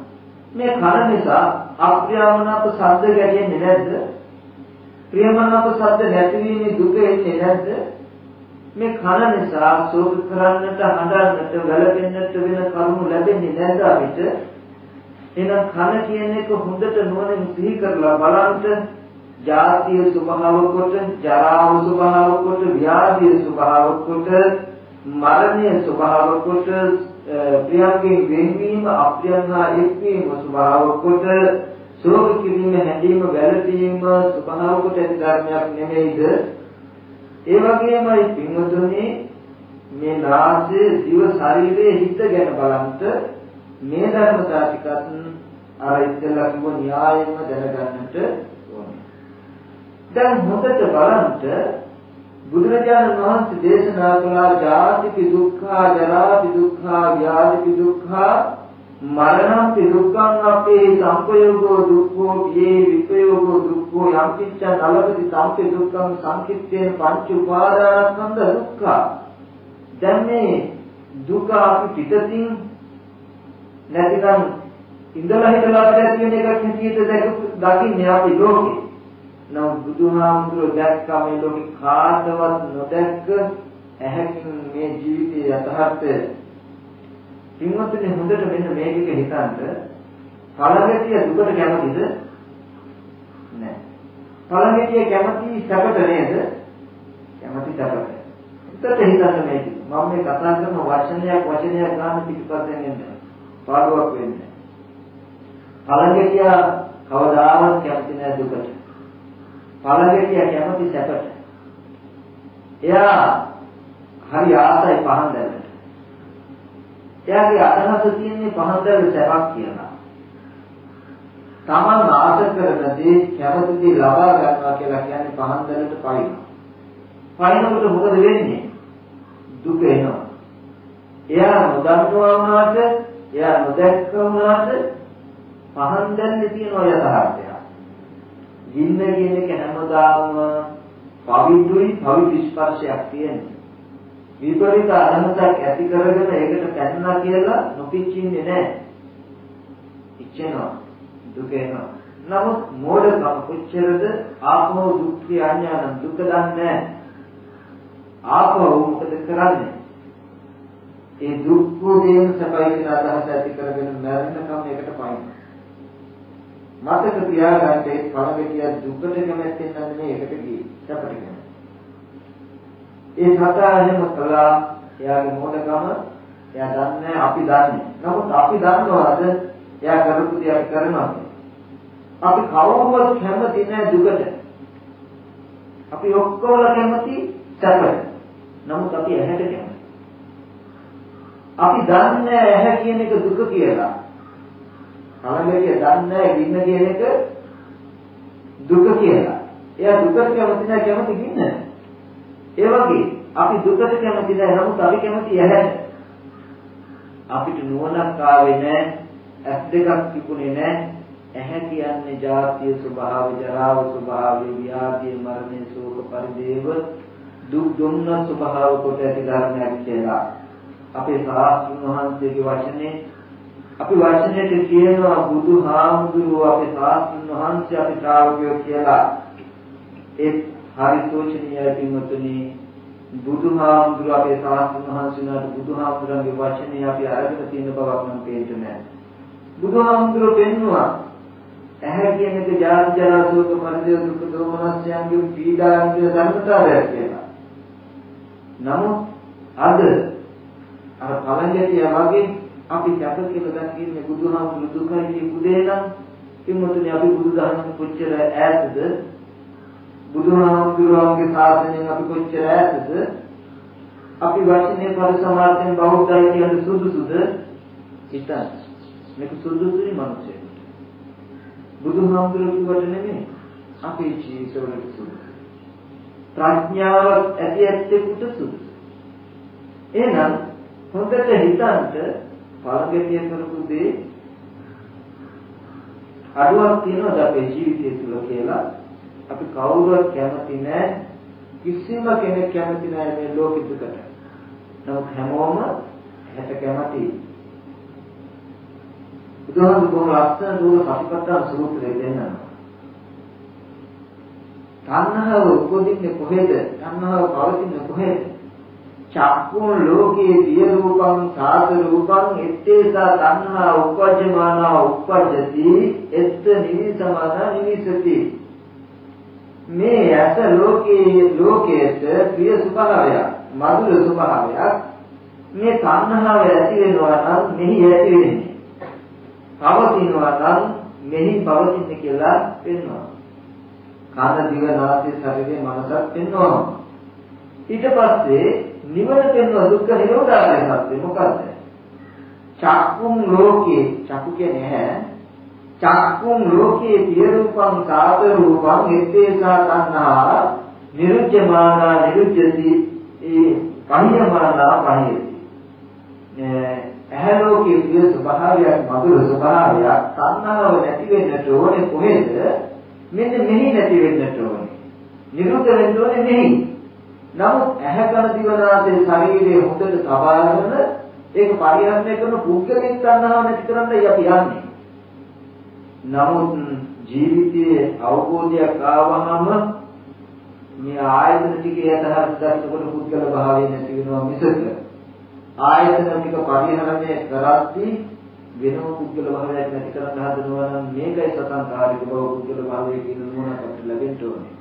S1: මේ කන නිසා අප්‍රියමනාප ශබ්ද ගැටෙන්නේ නැද්ද? ප්‍රියමනාප ශබ්ද නැතිවීමේ දුක එන්නේ නැද්ද? මේ කන නිසා සෝක කරන්නට හඬන්නට වැළපෙන්නට වෙන කරුණු ලැබෙන්නේ නැද්ද අපිට? එහෙනම් කන කියන එක හොඳට නුවණින් සිහි කරලා බලන්න ජාතිය ස්වභාව කොට, ජරාව ස්වභාව කොට, ව්‍යාධිය ස්වභාව කොට, මරණය ස්වභාව කොට, ප්‍රියංගෙන් වෙන්වීම, අප්‍රියංහා එක්වීම ස්වභාව කොට, ශෝක කිරීම, හැඬීම, වැළපීම ස්වභාව කොට ඇති ධර්මයක් නෙමෙයිද? ඒ වගේමයි පින්වතුනි මේ නාසය, දිව, ශරීරයේ හිත ගැන බලන්ට මේ ධර්මතා ටිකත් අර ඉස්සෙල්ලා කිව්ව න්‍යායෙන්ම දැනගන්නට දැන් හොඳට බලන්න බුදුරජාණන් වහන්සේ දේශනා කළා ජාතිපි දුක්ඛා ජරාපි දුක්ඛා ව්‍යාධිපි දුක්ඛා මරණම්පි දුක්ඛං අපේ සංපයෝගෝ දුක්ඛෝ යේ විපයෝගෝ දුක්ඛෝ යම් කිච්ඡ නලපති සංපේ දුක්ඛං සංකිට්ඨේන පංච උපාදානස්කන්ධ දුක්ඛ. දැන් මේ දුක අපි පිටතින් නැතිනම් ඉඳලා හිටලා අපිට තියෙන එකක් හැටියට දකින්නේ අපි ලෝකේ. නම් බුදුහාමුදුරුවෝ දැක්කා මේ ලෝකේ කාටවත් නොදැක්ක ඇහැකින් මේ ජීවිතයේ යථාර්ථය. පින්වත්නි හොඳට මෙන්න මේ ටික හිතන්න. පළඟටිය දුකට කැමතිද? නැහැ. පළඟටිය කැමති සැපට නේද? කැමති සැපට. හිතට හිතන්න මේක. මම මේ කතා කරන වචනයක් වචනයක් ගන්න පිටපස්සෙන් එන්නේ. පාඩුවක් වෙන්නේ. පළඟටිය කවදාවත් කැමති නැහැ දුකට. පළවෙනිය කැමති සැපට. එයා හරි ආසයි පහන් දැල්ලට. එයාගේ අදහස තියෙන්නේ පහන් දැල්ල සැපක් කියලා. Taman ආස කරන දේ කැමති දේ ලබා ගන්නවා කියලා කියන්නේ පහන් දැල්ලට පයින්. පයින්නකොට මොකද වෙන්නේ? දුක එනවා. එයා නොදන්නවා වුණාට, එයා නොදැක්ක වුණාට පහන් දැල්ලේ තියෙන යථාර්ථය. ගින්න කියන එක හැමදාම පවිතුයි පවිතු ස්පර්ශයක් තියෙනවා. විපරිත අදහසක් ඇති කරගෙන ඒකට පැනනා කියලා නොපිච්චින්නේ නැහැ. ඉච්චෙනවා දුක එනවා. නමුත් මෝඩකම කොච්චරද ආත්මෝ දුක්ඛ අඥාන දුක දන්නේ ආපහු මොකද කරන්නේ? ඒ දුක් වූ සපයි කියන අදහස ඇති කරගෙන මරණකම් ඒකට පයින්. මතක තියාගන්න ඒ පළවෙනිය දුකට කැමැත්තෙන් නම් නෙමෙයි ඒකට ගියේ සැපට කැමැත්ත. ඒ සතා එහෙම කළා එයාගේ මොඩකම එයා දන්නේ අපි දන්නේ. නමුත් අපි දන්නවද එයා කරපු දේ අපි කරනවා. අපි කවුරුවත් කැමති නැහැ දුකට. අපි ඔක්කොම කැමති සැපට. නමුත් අපි ඇහැට කැමති. අපි දන්නේ ඇහැ කියන එක දුක කියලා. කලබලය දන්නේ ගින්න කියන එක දුක කියලා. එයා දුකට කැමති නැහැ කැමති ගින්න. ඒ වගේ අපි දුකට කැමති නැහැ නමුත් අපි කැමති ඇහැට. අපිට නුවණක් ආවේ නැහැ, ඇස් දෙකක් තිබුණේ නැහැ. ඇහැ කියන්නේ ජාතිය ස්වභාව, ජරාව ස්වභාව, ව්‍යාධිය, මරණය, ශෝක පරිදේව දුක් දුන්න ස්වභාව කොට ඇති ධර්මයක් කියලා. අපේ සාස්ත්‍රුන් වහන්සේගේ වචනේ අපි වචනයට කියනවා බුදුහාමුදුරුවෝ අපේ සාස්ත්‍රඥ වහන්සේ අපි ශ්‍රාවකයෝ කියලා ඒ හරි සෝචනීය පින්වතුනි බුදුහාමුදුරුවෝ අපේ සාස්ත්‍රඥ වහන්සේලාට බුදුහාමුදුරන්ගේ වචනේ අපි අරගෙන තියෙන බවක් නම් පේන්නේ නැහැ. බුදුහාමුදුරුවෝ පෙන්නවා ඇහැ කියන එක ජාති ජරා ශෝක පරිදේ දුක් දෝමනස්යන්ගේ පීඩාන්ගේ ධර්මතාවයක් කියලා. නමුත් අද අර පළඟටිය වගේ අපි කැප කියලා දකින්නේ බුදුහාමුදුරු දුකයි කියපු දේ නම් කිමුතුනේ අපි බුදුදහම කොච්චර ඈතද? බුදුහාමුදුරුවන්ගේ ශාසනයෙන් අපි කොච්චර ඈතද? අපි වචනේ පරිසමාර්ථයෙන් බෞද්ධයි කියන සුදුසුද? හිතන්න. මේක සුදුසුයි මනුස්සයෙක් බුදුහාමුදුරුවෝ කිව්වට නෙමෙයි අපේ ජීවිතවලට සුදුසු ප්‍රඥාව ඇති ඇත්තෙකුට සුදුසු එහෙනම් හොඳට හිතන්න පාරගතිය කරපු දේ අඩුවක් තියෙනවද අපේ ජීවිතය තුළ කියලා අපි කවුරුවත් කැමති නැහැ කිසිම කෙනෙක් කැමති නැහැ මේ ලෝකෙ දුකට. නමුත් හැමෝම හැට කැමති. බුදුහාමුදුරුවෝ බොහොම ලස්සන දුර සතිපට්ඨාන සූත්‍රයේ දෙන්නවා. තණ්හාව උපදින්නේ කොහෙද? තණ්හාව පවතින්නේ කොහෙද? චක්කුන් ලෝකේ දිය රූපං සාත රූපං ettesa තණ්හා උපජ්ජමානා උපජ්ජති එත් නිවිසමාන නිවිසති. මේ ඇස ලෝකයේ ලෝකයට ප්‍රිය ස්වභාවයක් මధుර ස්වභාවයක්. මේ තණ්හාව ඇති වෙනවා නම් මෙහි ඇති වෙන්නේ. පවතිනවා නම් මෙහි පවතින්නේ කියලා පෙන්වනවා. කන දිව නාසය ශරීරය මනසත් පෙන්වනවා. ඊට පස්සේ නිවන පෙන්වන දුක්ඛ නිරෝධාරය සත්‍ය මොකද්ද? චක්කුම් ලෝකේ චක්කු කියන්නේ නැහැ චක්කුම් ලෝකේ පිය රූපං සාත රූපං එත්තේසා තණ්හා නිරුද්ධමානා නිරුද්ධති ඒ පහියමානා පහියති. ඇහැ ලෝකයේ පිය ස්වභාවයක් මధుර ස්වභාවයක් තණ්හාව නැති වෙන්නට ඕනේ කොහෙද? මෙන්න මෙහි නැති වෙන්නට ඕනේ. නිරුද්ධ වෙන්න ඕනේ මෙහි. නමුත් ඇහැ කන දිවනාසය ශරීරයේ හොඳට සබාගෙන ඒක පරිහරණය කරන පුද්ගලික තණ්හාව නැති කරන්නයි අපි යන්නේ නමුත් ජීවිතයේ අවබෝධයක් ආවහම මේ ආයතන ටික යටහත් දක්නකොට පුද්ගල භාවය නැති වෙනවා මිසක ආයතන ටික පරිහරණය කරද්දී වෙනම පුද්ගල භාවයක් නැති කරන්න හදනවා නම් මේකයි සතන්කාරික බව පුද්ගල භාවය කියන නුවණක් අපිට ලැබෙන්න ඕනේ.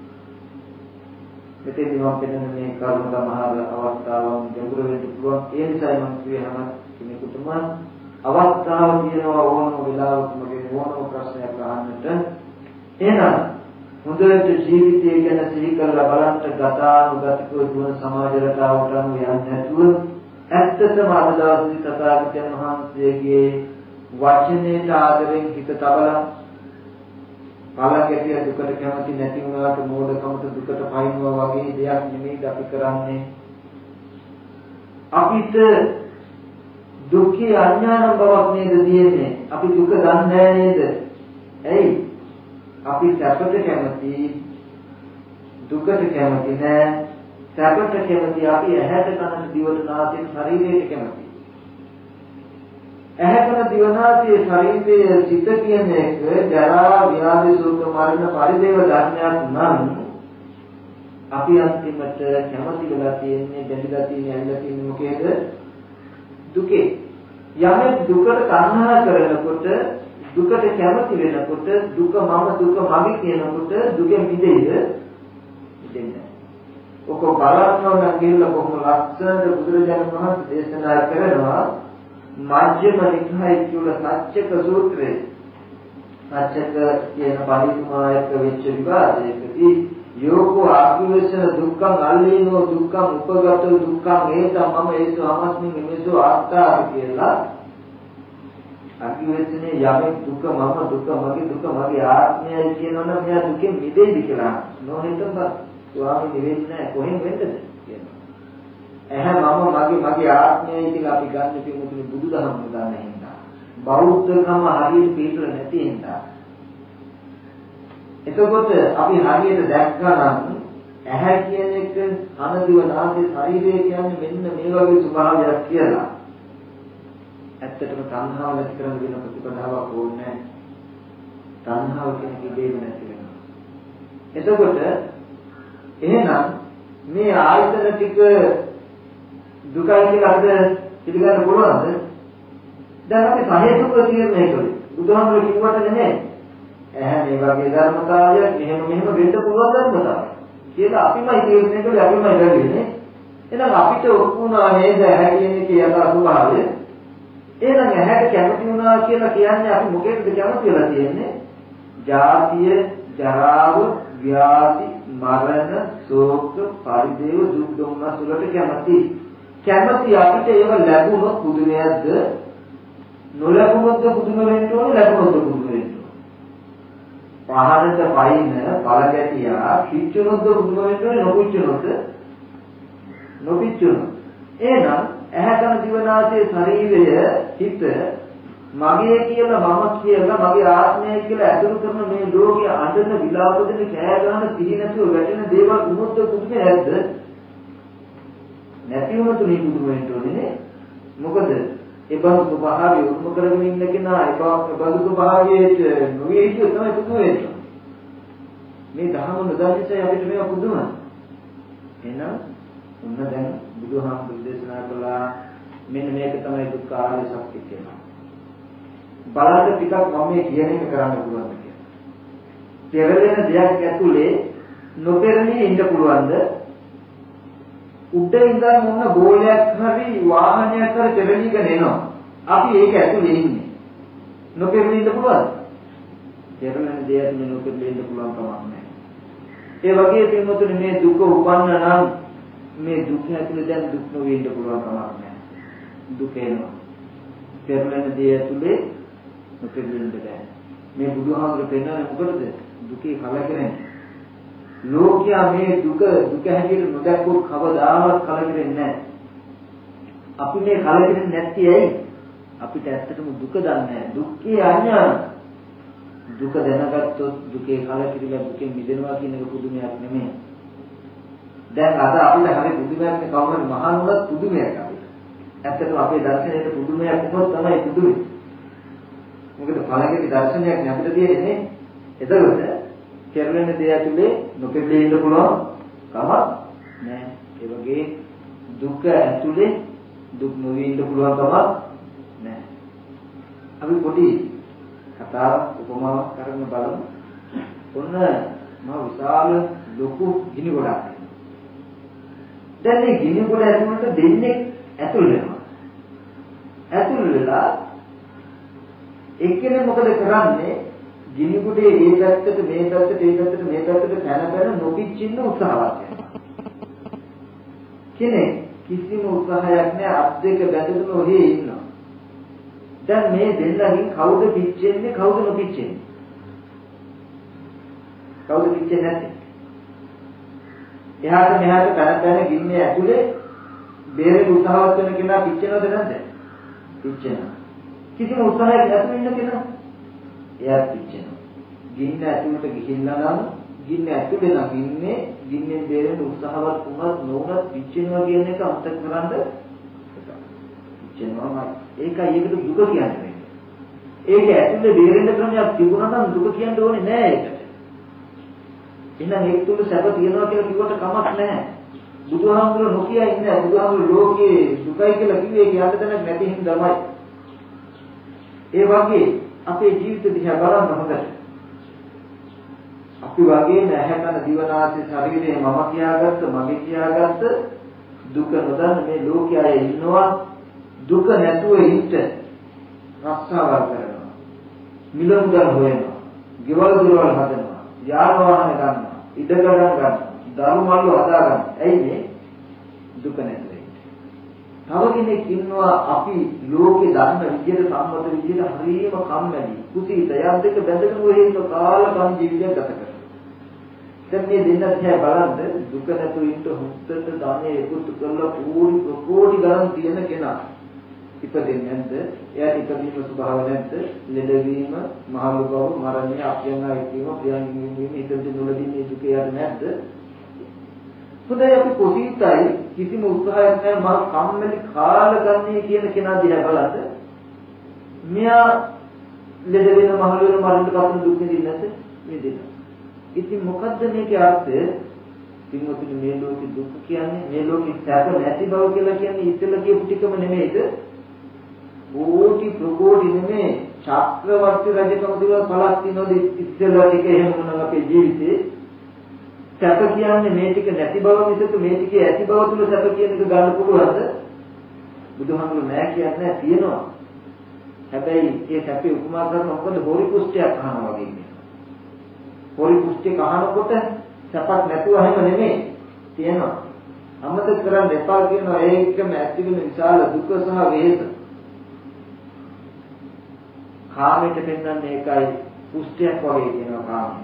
S1: මෙතෙන් මම පෙන්වන මේ කර්ම සමහර අවස්ථාවන් ගැඹුරු වෙන්න පුළුවන්. ඒ නිසා මම කියේ හැම කෙනෙකුටම අවස්ථාව තියෙනවා ඕනම වෙලාවක මගේ ඕනම ප්‍රශ්නයක් අහන්නට. එහෙනම් හොඳට ජීවිතය ගැන සිහි කරලා බලන්න ගතානුගතිකව දුවන සමාජ රටාවට අනුව යන්නේ නැතුව ඇත්තටම අද දවසේ තථාගතයන් වහන්සේගේ වචනයට ආදරෙන් හිත තබලා පළඟැටිය දුකට කැමති නැති වුණාට මෝඩකමට දුකට පයින්නවා වගේ දෙයක් නෙමෙයි අපි කරන්නේ අපිට දුක්ඛේ අඥාන බවක් නේද තියෙන්නේ. අපි දුක දන්නේ නේද? ඇයි? අපි සැපට කැමති දුකට කැමති නෑ. සැපට කැමති අපි ඇහැට කනට දිවට නාසයට ශරීරයට කැමති. ඇහැකන දිවනාසයේ ශරීරයේ සිත කියන එක ජරා ව්‍යාධි සුඛ මරණ පරිදේව ධර්මයක් නම් අපි අන්තිමට කැමති වෙලා තියෙන්නේ බැඳලා තියෙන්නේ ඇවිල්ලා තියෙන්නේ මොකේද? දුකේ. යමෙක් දුකට තණ්හා කරනකොට දුකට කැමති වෙනකොට දුක මම දුක මගේ කියනකොට දුකෙන් මිදෙයිද? මිදෙන්නේ ඔක බලන්න ඕන කියලා කොහොම ලස්සනට බුදුරජාණන් වහන්සේ දේශනා කරනවා මජ්ක්‍ධිම නිකායේ කියන සත්‍යක සූත්‍රයේ. සත්‍යක කියන පරිමායක වෙච්ච විවාදයකදී යෝකෝ ආග්‍රේසන දුක්ඛං අල්ලීනෝ දුක්ඛං උපගත දුක්ඛං ඒතම් මම ඒසු අමස්මින් මෙසු ආත්තා කියලා අග්‍රේසනේ යමෙක් දුක මම දුක මගේ දුක මගේ ආත්මයයි කියනවනම් මෙයා දුකෙන් මිදෙයිද කියලා. නොහිතම ස්වාමී නිවෙන්නේ කොහෙන් වෙන්නද? කියනවා එහේ මම මගේ මගේ ආත්මයයි කියලා අපි ගන්න පිටුතුනි බුදුදහම ගන්න හින්දා බෞද්ධකම හරියට පිළිතුර නැති හින්දා එතකොට අපි හරියට දැක්කා නම් ඇහැ කියන එක කන දිව නාසය ශරීරය කියන්නේ මෙන්න මේ වගේ ස්වභාවයක් කියලා. ඇත්තටම තණ්හාව නැති කරන වෙන ප්‍රතිපදාවක් ඕනේ තණ්හාව කියන කිදේම නැති වෙනවා. එතකොට එහෙනම් මේ ආයතන ටික දුකයි කියලා අපිට පිළිගන්න පුළුවන්ද? දැන් අපි සහේතුක තීරණය කළේ. බුදුහාමුදුරුවෝ කිව්වට නෙමෙයි. ඇහැ මේ වගේ ධර්මතාවයක් මෙහෙම මෙහෙම වෙන්න පුළුවන් ධර්මතාවයක් කියලා අපිමයි තීරණය කළේ අපිමයි ලැබෙන්නේ එහෙනම් අපිට ඔප්පු වුණා නේද ඇහැ කියන එකේ යථා ස්වභාවය එහෙනම් ඇහැට කැමති වුණා කියලා කියන්නේ අපි මොකේද කැමති වෙලා තියෙන්නේ ජාතිය ජරාව ව්‍යාධි මරණ ශෝක පරිදේව දුක් දුම්නස් වලට කැමති කැමති අපිට ඒව ලැබුණොත් පුදුමයක්ද නොලැබුණොත් පුදුම වෙන්න ඕනේ ලැබුණොත් පුදුම වෙන්න පහනට පයින් බලගැටියා පිච්චුනොත් බුදුම වෙන්නේ නොපිච්චුනොත් නොපිච්චුනොත්. එහෙනම් ඇහැ කන දිවනාසයේ ශරීරය හිත මගේ කියලා මම කියලා මගේ ආත්මය කියලා ඇතුළු කරන මේ ලෝකයේ අඬන විලාප දෙන කෑ ගන්න පිළි නැතුව වැටෙන දේවල් වුණොත් පුදුමේ නැද්ද? නැති වුණොත් මේ පුදුම වෙන්න ඕනේ මොකද ඒ බඳු ස්වභාවය උරුම කරගෙන ඉන්න කෙනා ඒ බඳු ස්වභාවයට නොවේ හිතුව තමයි පුදුම වෙන්නේ. මේ ධර්ම නොදන්නිසයි අපිට මේවා පුදුම. එහෙනම් ඔන්න දැන් බුදුහාමුදුරු දේශනා කළා මෙන්න මේක තමයි දුක්ඛ ආර්ය සත්‍ය කියලා. බලන්න ටිකක් මම මේ කියන එක කරන්න පුළුවන් කියලා. පෙරලෙන දෙයක් ඇතුලේ නොපෙරණී ඉන්න පුළුවන්ද? උඩ ඉඳන් මොන බෝලයක් හරි වාහනයක් හරි පෙරලීගෙන එනවා. අපි ඒක ඇතුලේ ඉන්නේ. නොපෙරළී ඉන්න පුළුවන්ද? පෙරලෙන දෙයක් නේ නොපෙරළී ඉන්න පුළුවන් කමක් නැහැ. ඒ වගේ පින්වතුනි මේ දුක උපන්න නම් මේ දුක ඇතුලේ දැන් දුක් නොවේ ඉන්න පුළුවන් කමක් නැහැ. දුක එනවා. පෙරලෙන දේ ඇතුලේ නොපෙරළී ඉන්න බෑ. මේ බුදුහාමුදුරු පෙන්නන්නේ මොකටද? දුකේ කලකිරෙන්නේ. ලෝකයා මේ දුක දුක හැටියට නොදැක්කොත් කවදාවත් කලකිරෙන්නේ නැහැ. අපි මේ කලකිරෙන්නේ නැති ඇයි? අපිට ඇත්තටම දුක දන්නේ නැහැ. දුක්ඛේ අඥාන. දුක දැනගත්තොත් දුකේ කලකිරිලා දුකෙන් මිදෙනවා කියන එක පුදුමයක් නෙමෙයි. දැන් අද අපිට හරි පුදුමයක් නේ කවුරුහරි මහානුලත් පුදුමයක් අපිට. ඇත්තටම අපේ දර්ශනයේ පුදුමයක් වුණොත් තමයි පුදුමයි. මොකද කලකිරි දර්ශනයක් නේ අපිට තියෙන්නේ. එතකොට කෙරෙන දේ ඇතුලේ නොපෙළී ඉන්න පුළුවන් කමක් නෑ. ඒ වගේ දුක ඇතුලේ දුක් නොවී ඉන්න පුළුවන් කමක් නෑ. අපි පොඩි කතාවක් උපමාවක් කරගෙන බලමු. ඔන්න මා විශාල ලොකු ගිනි ගොඩක්. දැන් මේ ගිනි ගොඩ ඇතුළට දෙන්නේ ඇතුල් වෙනවා. ඇතුල් වෙලා එක්කෙනෙක් මොකද කරන්නේ? ගිනි කුඩේ මේ පැත්තට මේ පැත්තට මේ පැත්තට මේ පැත්තට පැන පැන නොපිච්චින්න උත්සාහවත් වෙනවා. කෙනෙක් කිසිම උත්සාහයක් නැහැ අත් දෙක බැඳගෙන ඔහේ ඉන්නවා. දැන් මේ දෙන්නගෙන් කවුද පිච්චෙන්නේ කවුද නොපිච්චෙන්නේ? කවුද පිච්චෙන්නේ නැත්තේ? එහාට මෙහාට පැන පැන ගින්නේ ඇතුලේ බේරෙන්න උත්සාහවත් වෙන කෙනා පිච්චෙනවද නැද්ද? පිච්චෙනවා. කිසිම උත්සාහයක් නැතුව ඉන්න කෙනා එයාත් පිච්චෙනවා. ගින්න ඇතුළට ගිහිල්ලා නම් ගින්න ඇතුලේ නම් ඉන්නේ ගින්නෙන් බේරෙන්න උත්සාහවත් වුණත් නොවුණත් පිච්චෙනවා කියන එක අමතක කරන්ද පිච්චෙනවාමයි. ඒකයි ඒකට දුක කියන්නේ. ඒක ඇතුලේ බේරෙන්න ක්‍රමයක් තිබුණා නම් දුක කියන්න ඕනේ නෑ ඒකට. එහෙනම් ඒක තුල සැප තියනවා කියලා කිව්වට කමක් නැහැ. බුදුහාමුදුරුවෝ නොකිය ඉන්නේ බුදුහාමුදුරුවෝ ලෝකේ දුකයි කියලා කිව්වේ ඒක යන්න දැනක් නැති හින්දාමයි. ඒ වගේ අපේ ජීවිත දිහා බලන්න හොඳට. අපි වගේ නැහැකන දිවනාසය ශරීරේ මම කියාගත්ත මගේ කියාගත්ත දුක නොදන්න මේ ලෝකයේ ඉන්නවා දුක නැතුව ඉන්න රස්සාවල් කරනවා. මිලමුදල් හොයනවා. ගෙවල් දොරවල් හදනවා. යාන වාහන ගන්නවා. ඉඩකඩම් ගන්නවා. දරු මල්ලු හදා ගන්නවා. ඇයි මේ දුක නැතුව තව කෙනෙක් ඉන්නවා අපි ලෝකේ දන්න විදියට සම්මත විදියට හරියම කම්මැලි. කුසීත යම් දෙක බැඳගෙන ඔය හේත කාලකම් ජීවිතයක් ගත කරනවා. දැන් මේ දෙන්න තියා බලන්න දුක නැතුව ඉන්න හුත්තට ධනෙ එකතු කරලා කෝටි කෝටි ගණන් තියෙන කෙනා. ඉපදෙන්නේ නැද්ද? එයාට ඉපදීම ස්වභාව නැද්ද? ලෙඩවීම, මහලු බව, මරණය, අප්‍රියංගා ඉක්වීම, ප්‍රියංගින් වීම, ඉදිරි නොලදින්නේ දුක යාට නැද්ද? හොඳයි අපි කුසීතයි කිසිම උත්සාහයක් නැහැ මම කම්මැලි කාල ගන්නේ කියන කෙනා දිහා බලද්ද මෙයා ලෙඩ වෙන මහලු වෙන මරණ කපන දුක් විඳින්නේ නැද්ද මේ දෙන්න ඉතින් මොකද්ද මේකේ අර්ථය පින්වතුනි මේ ලෝකේ දුක් කියන්නේ මේ ලෝකේ සැප නැති බව කියලා කියන්නේ ඉතල කියපු ටිකම නෙමෙයිද කෝටි ප්‍රකෝටි නෙමෙයි චක්‍රවර්ති රජකම දිවස් පළක් තියනෝද ඉස්සෙල්ලා ටික එහෙම වුණා අපේ ජීවිතේ සැප කියන්නේ මේ ටික නැති බව මිසක මේ ටිකේ ඇති බව තුල සැප කියන එක ගන්න පුළුවන්ද? බුදුහාමුදුරු නෑ කියන්නේ තියෙනවා. හැබැයි ඒ සැපේ උපමා කරන මොකද හොරි කුෂ්ඨයක් අහනවා වගේ ඉන්නේ. හොරි කුෂ්ඨයක් අහනකොට සැපක් නැතුව හැම නෙමෙයි තියෙනවා. අමතක කරන්න එපා කියනවා ඒකම ඇති වෙන විශාල දුක සහ වේද. කාමයට පෙන්වන්නේ ඒකයි කුෂ්ඨයක් වගේ කියනවා කාමය.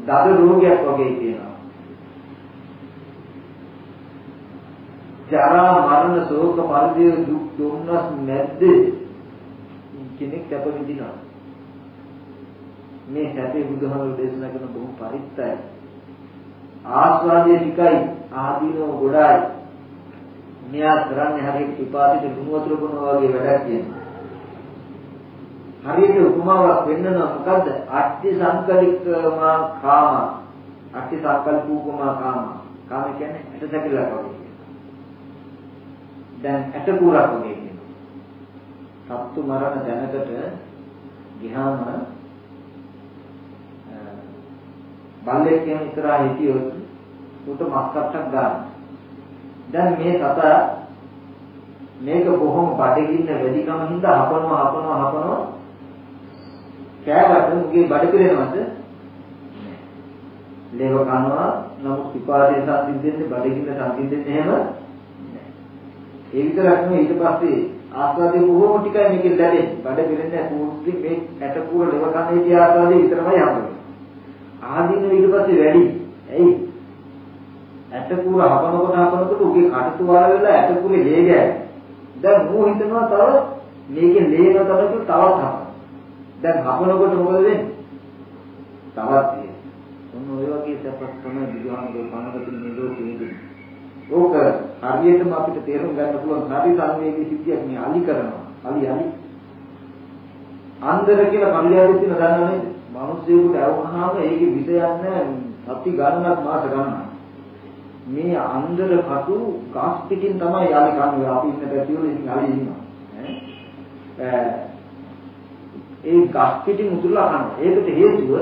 S1: දද රෝගයක් වගේ කියනවා. ජරා මරණ ශෝක පරිදේ දුක් දුන්නස් නැද්ද කෙනෙක් සැප විඳිනවා. මේ සැපේ බුදුහාමුදුරු දේශනා කරන බොහොම පරිත්තයි. ආස්වාදයේ ටිකයි ආදීනව ගොඩයි. මෙයා කරන්නේ හරියට පිපාසිත ලුණු වතුර බොනවා වගේ වැඩක් කියනවා. හරියට උපමාවක් වෙන්නනවා මොකද්ද? අට්ටි සංකලිකමා කාම. අට්ටි සංකල්පූපමා කාම. කාම කියන්නේ ඇට සැකිලක් වගේ. දැන් ඇට කුරක් වගේ කියනවා. සත්තු මරණ දැනකට ගියාම බල්ලෙක් කියන ඉස්සරහා හිටියොත් උට මස් කට්ටක් ගන්න. දැන් මේ සතා මේක බොහොම බඩගින්න වැඩිකම හින්දා හපනවා හපනවා හපනවා කෑවට මුගේ බඩ පිරෙනවද? ලේව කනවා නමුත් පිපාසයෙන් සංසිඳෙන්නේ බඩගින්න සංසිඳෙන්නේ එහෙම ඒ විතරක් නෙවෙයි ඊට පස්සේ ආස්වාදයේ බොහෝම ටිකයි මේකෙන් ලැබෙන්නේ. බඩ පිරෙන්නේ පූර්ති මේ ඇට පුර ලෙව කන්නේ කිය ආස්වාදයේ විතරමයි හම්බෙන්නේ. ආදීන ඊට පස්සේ වැඩි. ඇයි? ඇට පුර හපනකොට හපනකොට උගේ කටතු වල වෙලා ඇට පුරේ ලේ ගෑයි. දැන් මෝ හිතනවා තව මේකේ ලේ නතරක තවත් හපන. දැන් හපනකොට මොකද වෙන්නේ? තවත් තියෙන. ඔන්න ඔය වගේ සපස් තමයි බුදුහාමුදුරුවෝ පනවතින් මේ ලෝකෙ ඉන්නේ. ඕක හරියටම අපිට තේරුම් ගන්න පුළුවන් හරි සංවේගී සිද්ධියක් මේ අලි කරනවා. අලි අලි. අන්දර කියලා කල්යාවෙත් තියෙන දන්නව නේද? මිනිස්සුන්ට ඇවුනහම ඒකේ විස යන්නේ සති ගණනක් මාස ගණනක්. මේ අන්දර කටු ගස් පිටින් තමයි අලි කන්නේ. අපි ඉන්න පැතිවල ඉතින් අලි ඉන්නවා. ඒ ගස් පිටින් උතුරලා කනවා. ඒකට හේතුව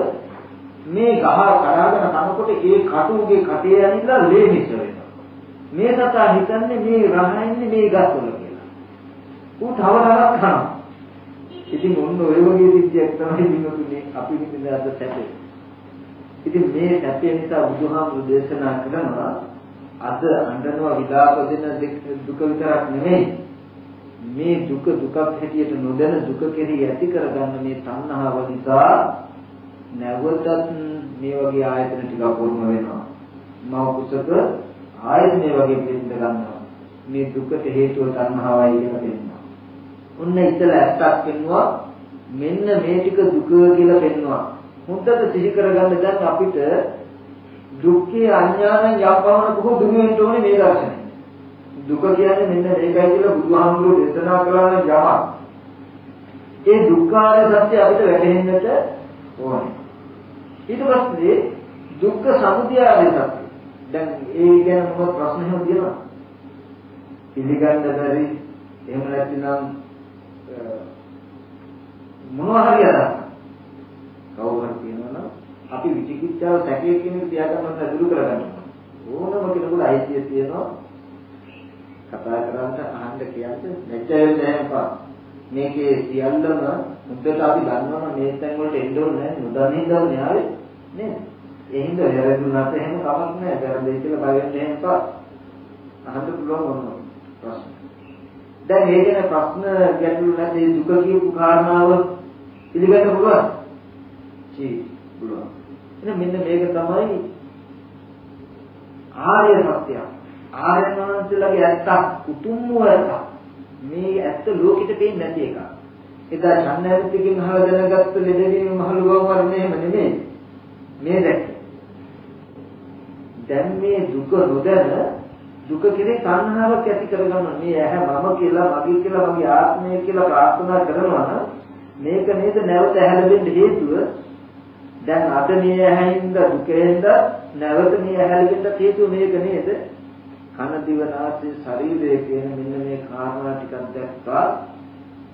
S1: මේ ගහ කඩාගෙන කනකොට ඒ කටුගේ කටේ ඇනිලා ලේ මිශ්‍ර වෙනවා. මේ සතා හිතන්නේ මේ රහ ඉන්නේ මේ ගස්වල කියලා. ඌ තව තවත් කනවා. ඉතින් ඔන්න ඔය වගේ සිද්ධියක් තමයි දිනුනේ අපි හිතන අද සැපේ. ඉතින් මේ සැපේ නිසා බුදුහාමුදුරු දේශනා කරනවා අද අඬනවා විලාප දෙන දුක විතරක් නෙමෙයි මේ දුක දුකක් හැටියට නොදැන දුක කෙරෙහි ඇති කරගන්න මේ තණ්හාව නිසා නැවතත් මේ වගේ ආයතන ටික වුණ වෙනවා. මව කුසක ආයෙත් මේ වගේ පිළිඳ ගන්නවා. මේ දුකට හේතුව තණ්හාවයි කියලා පෙන්නනවා. ඔන්න ඉතල ඇත්තක් පෙන්නවා මෙන්න මේ ටික දුක කියලා පෙන්නවා. හොඳට සිහි කරගන්න දැන් අපිට දුක්ඛේ අඥානං යම්පවන බොහෝ දුක වෙන්න ඕනේ මේ දර්ශනය. දුක කියන්නේ මෙන්න මේකයි කියලා බුදුහාමුදුරුවෝ දේශනා කළා නම් යමක්. ඒ දුක්ඛාර සත්‍ය අපිට වැටහෙන්නට ඕනේ. ඊට පස්සේ දුක්ඛ සමුදය ආදී දැන් ඒ ගැන මොකක් ප්‍රශ්න එහෙම තියෙනවා? පිළිගන්න බැරි එහෙම නැත්නම් මොනවා හරි අදහස්. කවුරු හරි කියනවනම් අපි විචිකිච්ඡාව සැකේ කියන එක තියාගන්න දුරු කරගන්න ඕනම කෙනෙකුට අයිතිය තියෙනවා කතා කරන්න අහන්න කියන්න නැචර් නැහැ මේකේ සියල්ලම මුද්දට අපි දන්නවනම් මේ තැන් වලට එන්න ඕනේ නැහැ නොදන්නේ ඉඳන් න්යාය නේද ඒ හින්දා වැරදුනත් එහෙම කමක් නැහැ. වැරදි කියලා බය වෙන්න එහෙම පා. අහන්න පුළුවන් වුණා ප්‍රශ්න. දැන් මේ ගැන ප්‍රශ්න ගැටළු නැති දුක කියපු කාරණාව පිළිගන්න පුළුවන්. ජී පුළුවන්. එහෙනම් මෙන්න මේක තමයි ආර්ය සත්‍යය. ආර්යනාන්සලගේ ඇත්ත උතුම් වූ ඇත්ත. මේ ඇත්ත ලෝකෙට පේන්නේ නැති එක. එදා ඡන්නරිතකින් අහලා දැනගත්ත ලෙඩවීම මහලුවම වරනේ එහෙම නෙමෙයි. මේ දැක්ක. දැන් මේ දුක නොදැන දුක කෙරේ සංහාවක් ඇති කරගන්න මේ ඇහැ මම කියලා මගේ කියලා මගේ ආත්මය කියලා ප්‍රාර්ථනා කරනවා නම් මේක නේද නැවත ඇහැලෙන්න හේතුව? දැන් අද මේ ඇහැින්ද දුකෙන්ද නැවත මේ ඇහැලෙන්න හේතුව මේක නේද? කන දිව නාසය ශරීරය කියන මෙන්න මේ කාරණා ටිකක් දැක්කා.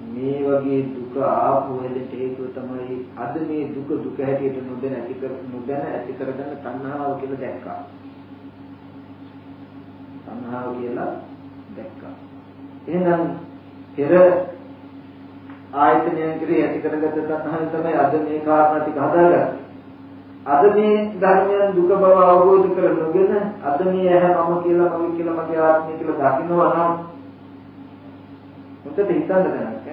S1: මේ වගේ දුක ආපු වෙලට හේතුව තමයි අද මේ දුක දුක හැටියට නොදැන ඇති කර නොදැන ඇති කරගන්න තණ්හාව කියලා දැක්කා. සංහාව කියලා දැක්කා. එහෙනම් පෙර ආයතනයන් කෙරෙහි ඇති කරගත්ත තණ්හාවෙන් තමයි අද මේ කාරණා ටික හදාගත්තේ. අද මේ ධර්මයන් දුක බව අවබෝධ කරගන්න අද මේ ඇහැ මම කියලා මගේ කියලා මගේ ආත්මය කියලා දකින්නවා නම් මුත්තේ හිතන්න දැනක්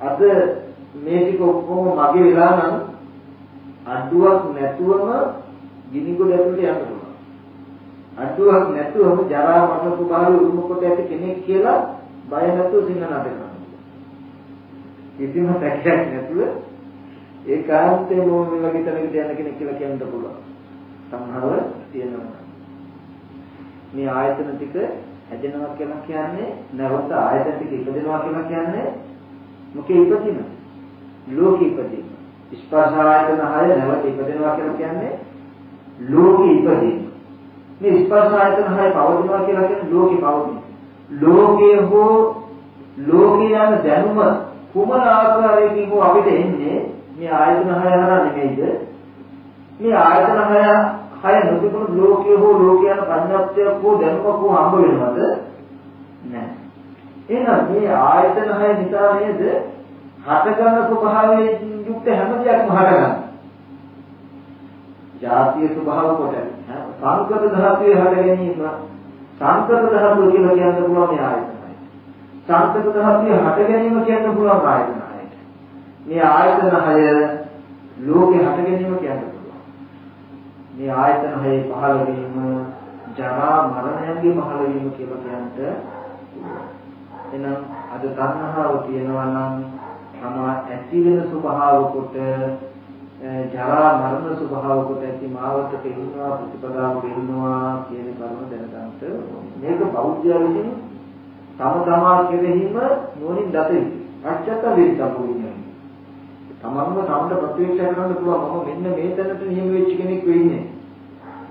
S1: අද මේ ටික ඔක්කොම මගේ වෙලා නම් අඩුවක් නැතුවම ගිනිගොඩ ඇතුළට යන්න පුළුවන්. අඩුවක් නැතුවම ජරා මරණ ස්වභාවය උරුම කොට ඇති කෙනෙක් කියලා බය නැතුව සිංහනාද කරනවා. කිසිම සැකයක් නැතුව ඒකාන්තයෙන් මොන වගේ තැනකට යන කෙනෙක් කියලා කියන්න පුළුවන්. සම්හව තියෙනවා. මේ ආයතන ටික හැදෙනවා කියලා කියන්නේ නැවත ආයතන ටික ඉපදෙනවා කියලා කියන්නේ මොකේ ඉපදීම? ලෝකෙ ඉපදීම. ස්පර්ශ ආයතන හය නැවත ඉපදෙනවා කියලා කියන්නේ ලෝකෙ ඉපදීම. මේ ස්පර්ශ ආයතන හය පවතිනවා කියලා කියන්නේ ලෝකෙ පවතින. ලෝකයේ හෝ ලෝකේ යන දැනුම කුමන ආකාරයකින් හෝ අපිට එන්නේ මේ ආයතන හය හරහා නෙමෙයිද? මේ ආයතන හය හය නොතිබුණු ලෝකයේ හෝ ලෝකයන් පඤ්ඤාත්යක් හෝ දැනුමක් හෝ හම්බ වෙනවද? නැහැ. එහෙනම් මේ ආයතන හය නිසා නේද හටගන්න ස්වභාවයෙන් යුක්ත හැම දෙයක්ම හටගන්නේ. ජාතිය ස්වභාව කොට සංකත ධාතුවේ හට ගැනීම සංකත ධාතුව කියලා කියන්න පුළුවන් මේ ආයතනයි. සංකත ධාතුවේ හට ගැනීම කියන්න පුළුවන් ආයතනයි. මේ ආයතන හය ලෝකේ හට ගැනීම කියන්න මේ ආයතන හයේ පහළ වීම ජරා මරණයන්ගේ පහළ වීම කියලා කියන්ට එහෙනම් අද තණ්හාව තියෙනවා නම් තමා ඇති වෙන ස්වභාව කොට ජරා මරණ ස්වභාව කොට ඇති මාවතක ඉන්නවා ප්‍රතිපදාවක ඉන්නවා කියන කරුණ දැනගන්න මේක බෞද්ධය විසින් තම තමා කෙරෙහිම නුවණින් දත යුතුයි අච්චත විරිතපුරින්නේ තමන්ම තමන්ට ප්‍රත්‍යක්ෂ කරන්න පුළුවන් මම මෙන්න මේ තැනට නියම වෙච්ච කෙනෙක් වෙන්නේ.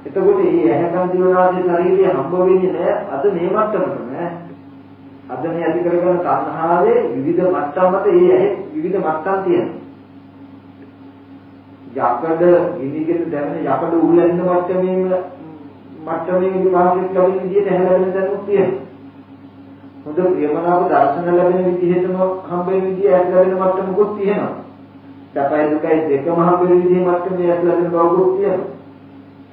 S1: එතකොට මේ ඇහැකන් දිවනාදී ශරීරය හම්බ වෙන්නේ නැහැ අද මේ මට්ටමට නෑ. අද මේ ඇති කරගන්න තණ්හාවේ විවිධ මට්ටම් මත මේ ඇහි විවිධ මට්ටම් තියෙනවා. යකඩ ගිනිගෙන දැවෙන යකඩ උහුලෙන්න මට්ටමේ මට්ටමේ විපාකයක් ලැබෙන විදිහට ඇහැ ලැබෙන දැනුත් තියෙනවා. හොඳ ප්‍රියමනාප දර්ශන ලැබෙන විදිහටම හම්බ වෙන විදිහ ඇහැ ලැබෙන මට්ටමකුත් තියෙනවා. සැපයි දුකයි දෙකම හම්බ වෙන විදිහේ මට්ටමේ ඇස් ලැබෙන බවකුත් තියෙනවා.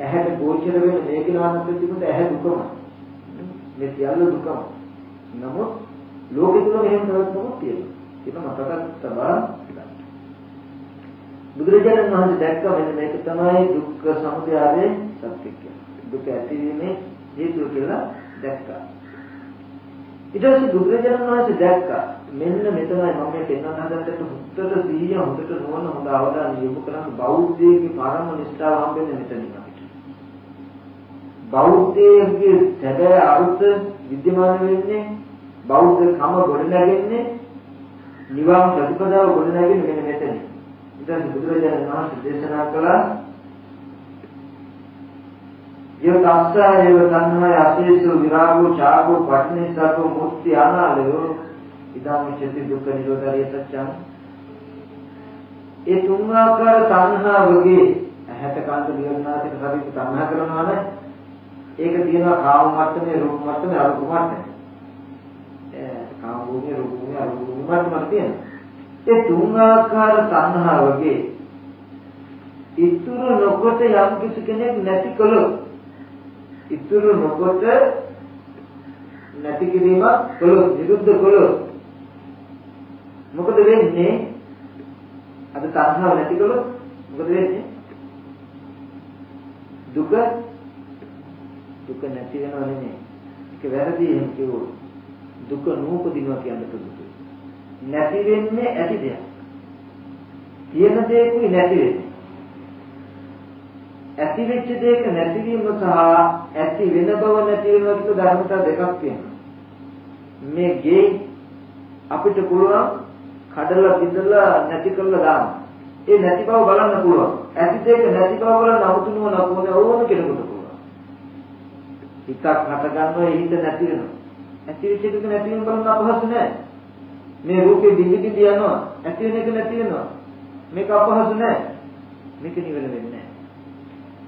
S1: ඇහැට ගෝචර වෙන මේක නාමත් තිබුණත් ඇහැ දුකම. මේ සියල්ල දුකම. නමුත් ලෝකෙ තුල මෙහෙම ප්‍රවෘත්තියක් තියෙනවා. ඒක මතකත් තබා බුදුරජාණන් වහන්සේ දැක්ක මෙන්න මේක තමයි දුක්ඛ සමුදයයේ සත්‍ය කියන්නේ. දුක ඇතිවීමේ හේතුව කියලා දැක්කා. ඊට පස්සේ බුදුරජාණන් වහන්සේ දැක්කා මෙන්න මෙතනයි මම මේ පෙන්වන්න හදන්නට හුත්තට සිහිය හොඳට නුවණ හොඳ අවධානය යොමු කරන් බෞද්ධයේ පරම නිස්සාව හම්බෙන්නේ මෙතනින් අපිට. බෞද්ධයේ සැබෑ අර්ථ විද්‍යමාන වෙන්නේ බෞද්ධ කම ගොඩනැගෙන්නේ නිවන් ප්‍රතිපදාව ගොඩනැගෙන්නේ මෙන්න මෙතන. ඉතින් බුදුරජාණන් වහන්සේ දේශනා කළා යෝ තස්සය යෝ තණ්හය අසේසු විරාගෝ චාගෝ පටිනිස්සතු මුක්ති අනාලයෝ. ඉදම් චති දුක්ඛ නිරෝධය සත්‍යං. ඒ තුන් ආකාර තණ්හාවගේ ඇහැට කන්ද දිවනාසික ශරීර තණ්හා කරනවා නම් ඒක තියෙනවා කාම මට්ටමේ රූප මට්ටමේ අරූප මට්ටමේ. ඒ කාම භූමිය රූප භූමිය අරූප භූමිය මට්ටමක් තියෙනවා. ඒ තුන් ආකාර තණ්හාවගේ ඉතුරු නොකොට යම් කිසි කෙනෙක් නැති කළොත් ඉතුරු නොකොට නැති කිරීමක් කළොත් විරුද්ධ කළොත් මොකද වෙන්නේ? අද තණ්හාව නැති කළොත් මොකද වෙන්නේ? දුක දුක නැති වෙනව නෙමෙයි. ඒක වැරදි එහෙම කිව්වොත්. දුක නූපදිනවා කියන්න පුළුවන්. නැති වෙන්නේ ඇති දෙයක්. තියෙන දෙයකුයි නැති වෙන්නේ. ඇති වෙච්ච දෙයක නැතිවීම සහ ඇති වෙන බව නැති වෙනවා කියන ධර්මතා දෙකක් තියෙනවා. මේ ගේ අපිට පුළුවන් කඩලා බිඳලා නැති කරලා දාන්න. ඒ නැති බව බලන්න පුළුවන්. ඇති දෙයක නැති බව බලන්න අමුතුනම නපෝද ඕන කෙනෙකුට පුළුවන්. හිතක් හට ගන්නවා ඒ හිත නැති වෙනවා. ඇති වෙච්ච එක නැති වෙන බලන්න අපහසු නෑ. මේ රූපේ දිවි දිවි යනවා. ඇති වෙන එක නැති වෙනවා. මේක අපහසු නෑ. මේක නිවැරදි වෙන්නේ නෑ.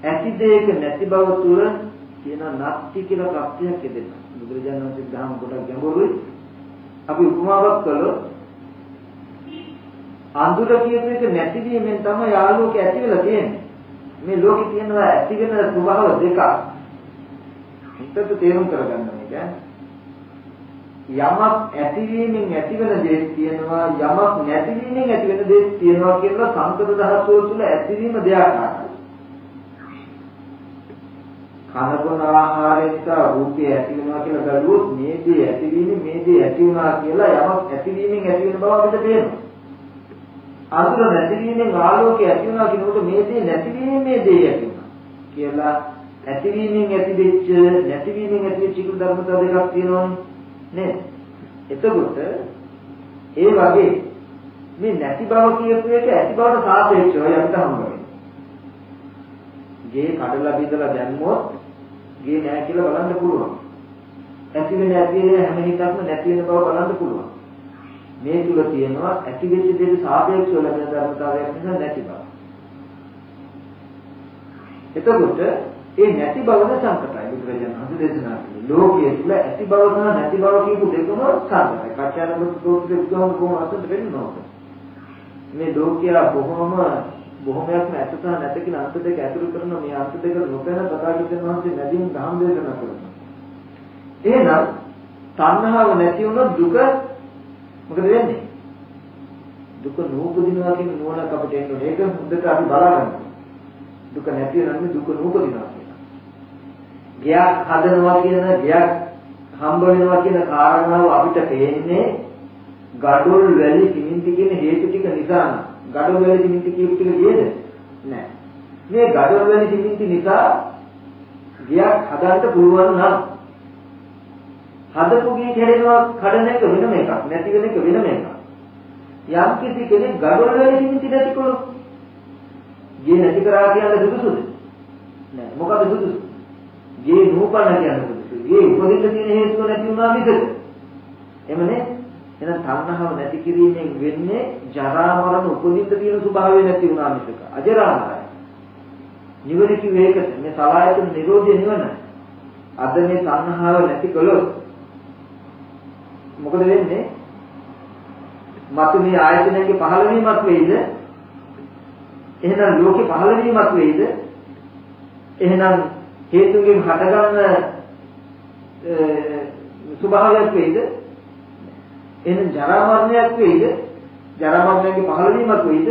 S1: ඇති දෙයක නැති බව තුල කියන නැති කියලා ප්‍රත්‍යක් දෙන්න. බුදුරජාණන් වහන්සේ දහම කොට ගැඹුරුයි. අපි උපමාවක් කළොත් අඳුර කියපු එක නැතිවීමෙන් තමයි ආලෝකය ඇති වෙලා තියෙන්නේ. මේ ලෝකේ තියෙනවා ඇති වෙන ස්වභාව දෙකක්. හිතට තේරුම් කරගන්න මේක. යමක් ඇතිවීමෙන් ඇතිවෙන දේ තියෙනවා යමක් නැතිවීමෙන් ඇතිවෙන දේ තියෙනවා කියලා සංකත ධාතුව තුළ ඇතිවීම දෙයක් ආකාරයි. කනබන ආහාරය නිසා රූපේ ඇති වෙනවා කියලා බැලුවොත් මේ දේ ඇතිවීමෙන් මේ දේ ඇති වුණා කියලා යමක් ඇතිවීමෙන් ඇති වෙන බව අපිට පේනවා. අඳුර නැතිවීමෙන් ආලෝකය ඇති වෙනවා කියනකොට මේ දේ නැතිවීමෙන් මේ දේ ඇති වෙනවා කියලා ඇතිවීමෙන් ඇතිවෙච්ච නැතිවීමෙන් ඇතිවෙච්ච කුල ධර්මතා දෙකක් තියෙනවනේ නේද? එතකොට ඒ වගේ මේ නැති බව කියපු එක ඇති බවට සාපේක්ෂව අපිට හම්බ වෙනවා. ගේ කඩලා බිඳලා දැම්මොත් ගේ නැහැ කියලා බලන්න පුළුවන්. ඇති වෙන ඇති වෙන හැම හිතක්ම නැති වෙන බව බලන්න පුළුවන්. මේ තුල තියෙනවා ඇති වෙච්ච දෙයට සාපේක්ෂව ලැබෙන ධර්මතාවයක් නිසා නැති බව. එතකොට ඒ නැති බවද සංකතයි බුදුරජාණන් වහන්සේ දේශනා කළේ. ලෝකයේ තුල ඇති බව සහ නැති බව කියපු දෙකම සංකතයි. කච්චානබුත් සූත්‍රයේ බුදුහාම කොහොම අසන්න වෙන්නේ මේ ලෝකයා බොහොම බොහොමයක්ම ඇත සහ නැත කියන අන්ත දෙක ඇතුළු කරන මේ අන්ත දෙක නොපැන තථාගතයන් වහන්සේ නැදින් දහම් දේශනා කරනවා. එහෙනම් තණ්හාව නැති වුණොත් දුක මොකද වෙන්නේ? දුක නූපදිනවා කියන නුවණක් අපිට එන්නේ. ඒක හොඳට අපි බලාගන්න. දුක නැති වෙනන්නේ දුක නූපදිනවා කියන. ගයක් හදනවා කියන ගයක් හම්බ වෙනවා කියන කාරණාව අපිට පේන්නේ gadol වැලි කිමින්ති කියන හේතු ටික නිසා නම් gadol වැලි කිමින්ති කියපු ටික කියද? නෑ. මේ gadol වැලි කිමින්ති නිසා ගයක් හදන්න පුළුවන් නම් හදපු ගේ කැඩෙනවා කඩන එක වෙනම එකක් නැති වෙන එක වෙනම එකක්. යම් කිසි කෙනෙක් gadol වැලි කිමින්ති නැතිකොළොත් ගේ නැති කරා කියන්නේ සුදුසුද? නෑ. මොකද සුදුසු? ගේ නූපන්න කියන්නේ සුදුසු. ගේ උපදින්න තියෙන හේතුව නැති වුණා විතර. එමනේ එහෙනම් තණ්හාව නැති කිරීමෙන් වෙන්නේ ජරා මරණ උපදින්න තියෙන ස්වභාවය නැති වුණා මිසක අජරාමරයි. නිවන කිව්වේ ඒකට මේ සලායතන නිරෝධය නිවන. අද මේ තණ්හාව නැති කළොත් මොකද වෙන්නේ? මතු මේ ආයතනයේ පහළ වීමක් වෙයිද? එහෙනම් ලෝකේ පහළ වීමක් වෙයිද? එහෙනම් හේතුන්ගෙන් හටගන්න ස්වභාවයක් වෙයිද? එහෙනම් ජරා මරණයක් වෙයිද? ජරා මරණයගේ පහළවීමක් වෙයිද?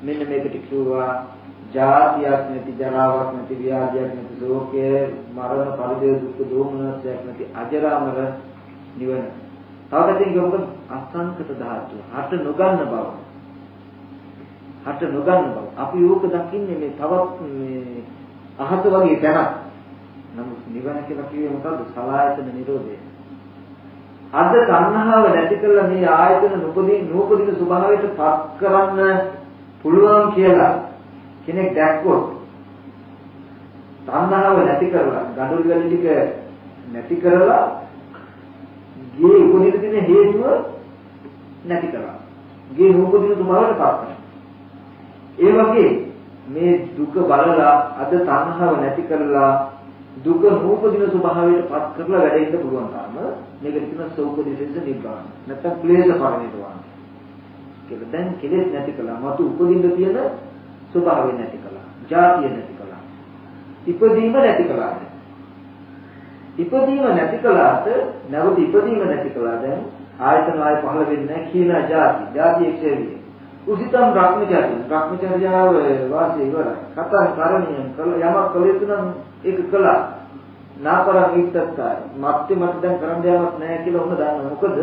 S1: මෙන්න මේකට කිව්වා ජාතියක් නැති ජරාවක් නැති ව්‍යාධියක් නැති ශෝකය මරණ පරිදේ දුක් දෝමනසයක් නැති අජරාමර නිවන. තවකටින් ගොමුක අසංකත ධාතු හට නොගන්න බව. හට නොගන්න බව. අපි යෝක දකින්නේ මේ තවත් මේ අහත වගේ තැනක්. නමුත් නිවන කියලා කිව්වේ මොකද්ද? සලායතන නිරෝධය. අද තණ්හාව නැති කරලා මේ ආයතන නුපදී නූපදින ස්වභාවයට පත් කරන්න පුළුවන් කියලා කෙනෙක් දැක්කොත් තණ්හාව නැති කරලා gadul වල ටික නැති කරලා ගේ උපදින තියෙන හේතුව නැති කරලා ගේ නූපදින ස්වභාවයට පත් කරනවා. ඒ වගේ මේ දුක බලලා අද තණ්හාව නැති කරලා දුක නූපදින ස්වභාවයට පත් කරලා වැඩ ඉන්න පුළුවන් තරම මේකට කියන සෝපදිසෙන්ද නිබ්බාන. නැත්නම් ක්ලේශ පරිණිරවාණ කියලා දැන් කෙලෙස් නැති කළා. මතු උපදින්න තියෙන ස්වභාවය නැති කළා. ජාතිය නැති කළා. ඉපදීම නැති කළා ඉපදීම නැති කළාට නැවත ඉපදීම නැති කළා. දැන් ආයතන ආය පහළ වෙන්නේ නැහැ කියන ජාති. ජාති එක්ෂේවිය උසිතම් භ්‍රමචර්ය භ්‍රමචර්යාව වාසය ඉවරයි. කතා කරණිය කළ යමක් කළ යුතු නම් ඒක කළා. නාපරං ඉත්තත්කාර මත්ති මට දැන් කරන්න යමක් නැහැ කියලා ඔන්න දන්නවා. මොකද?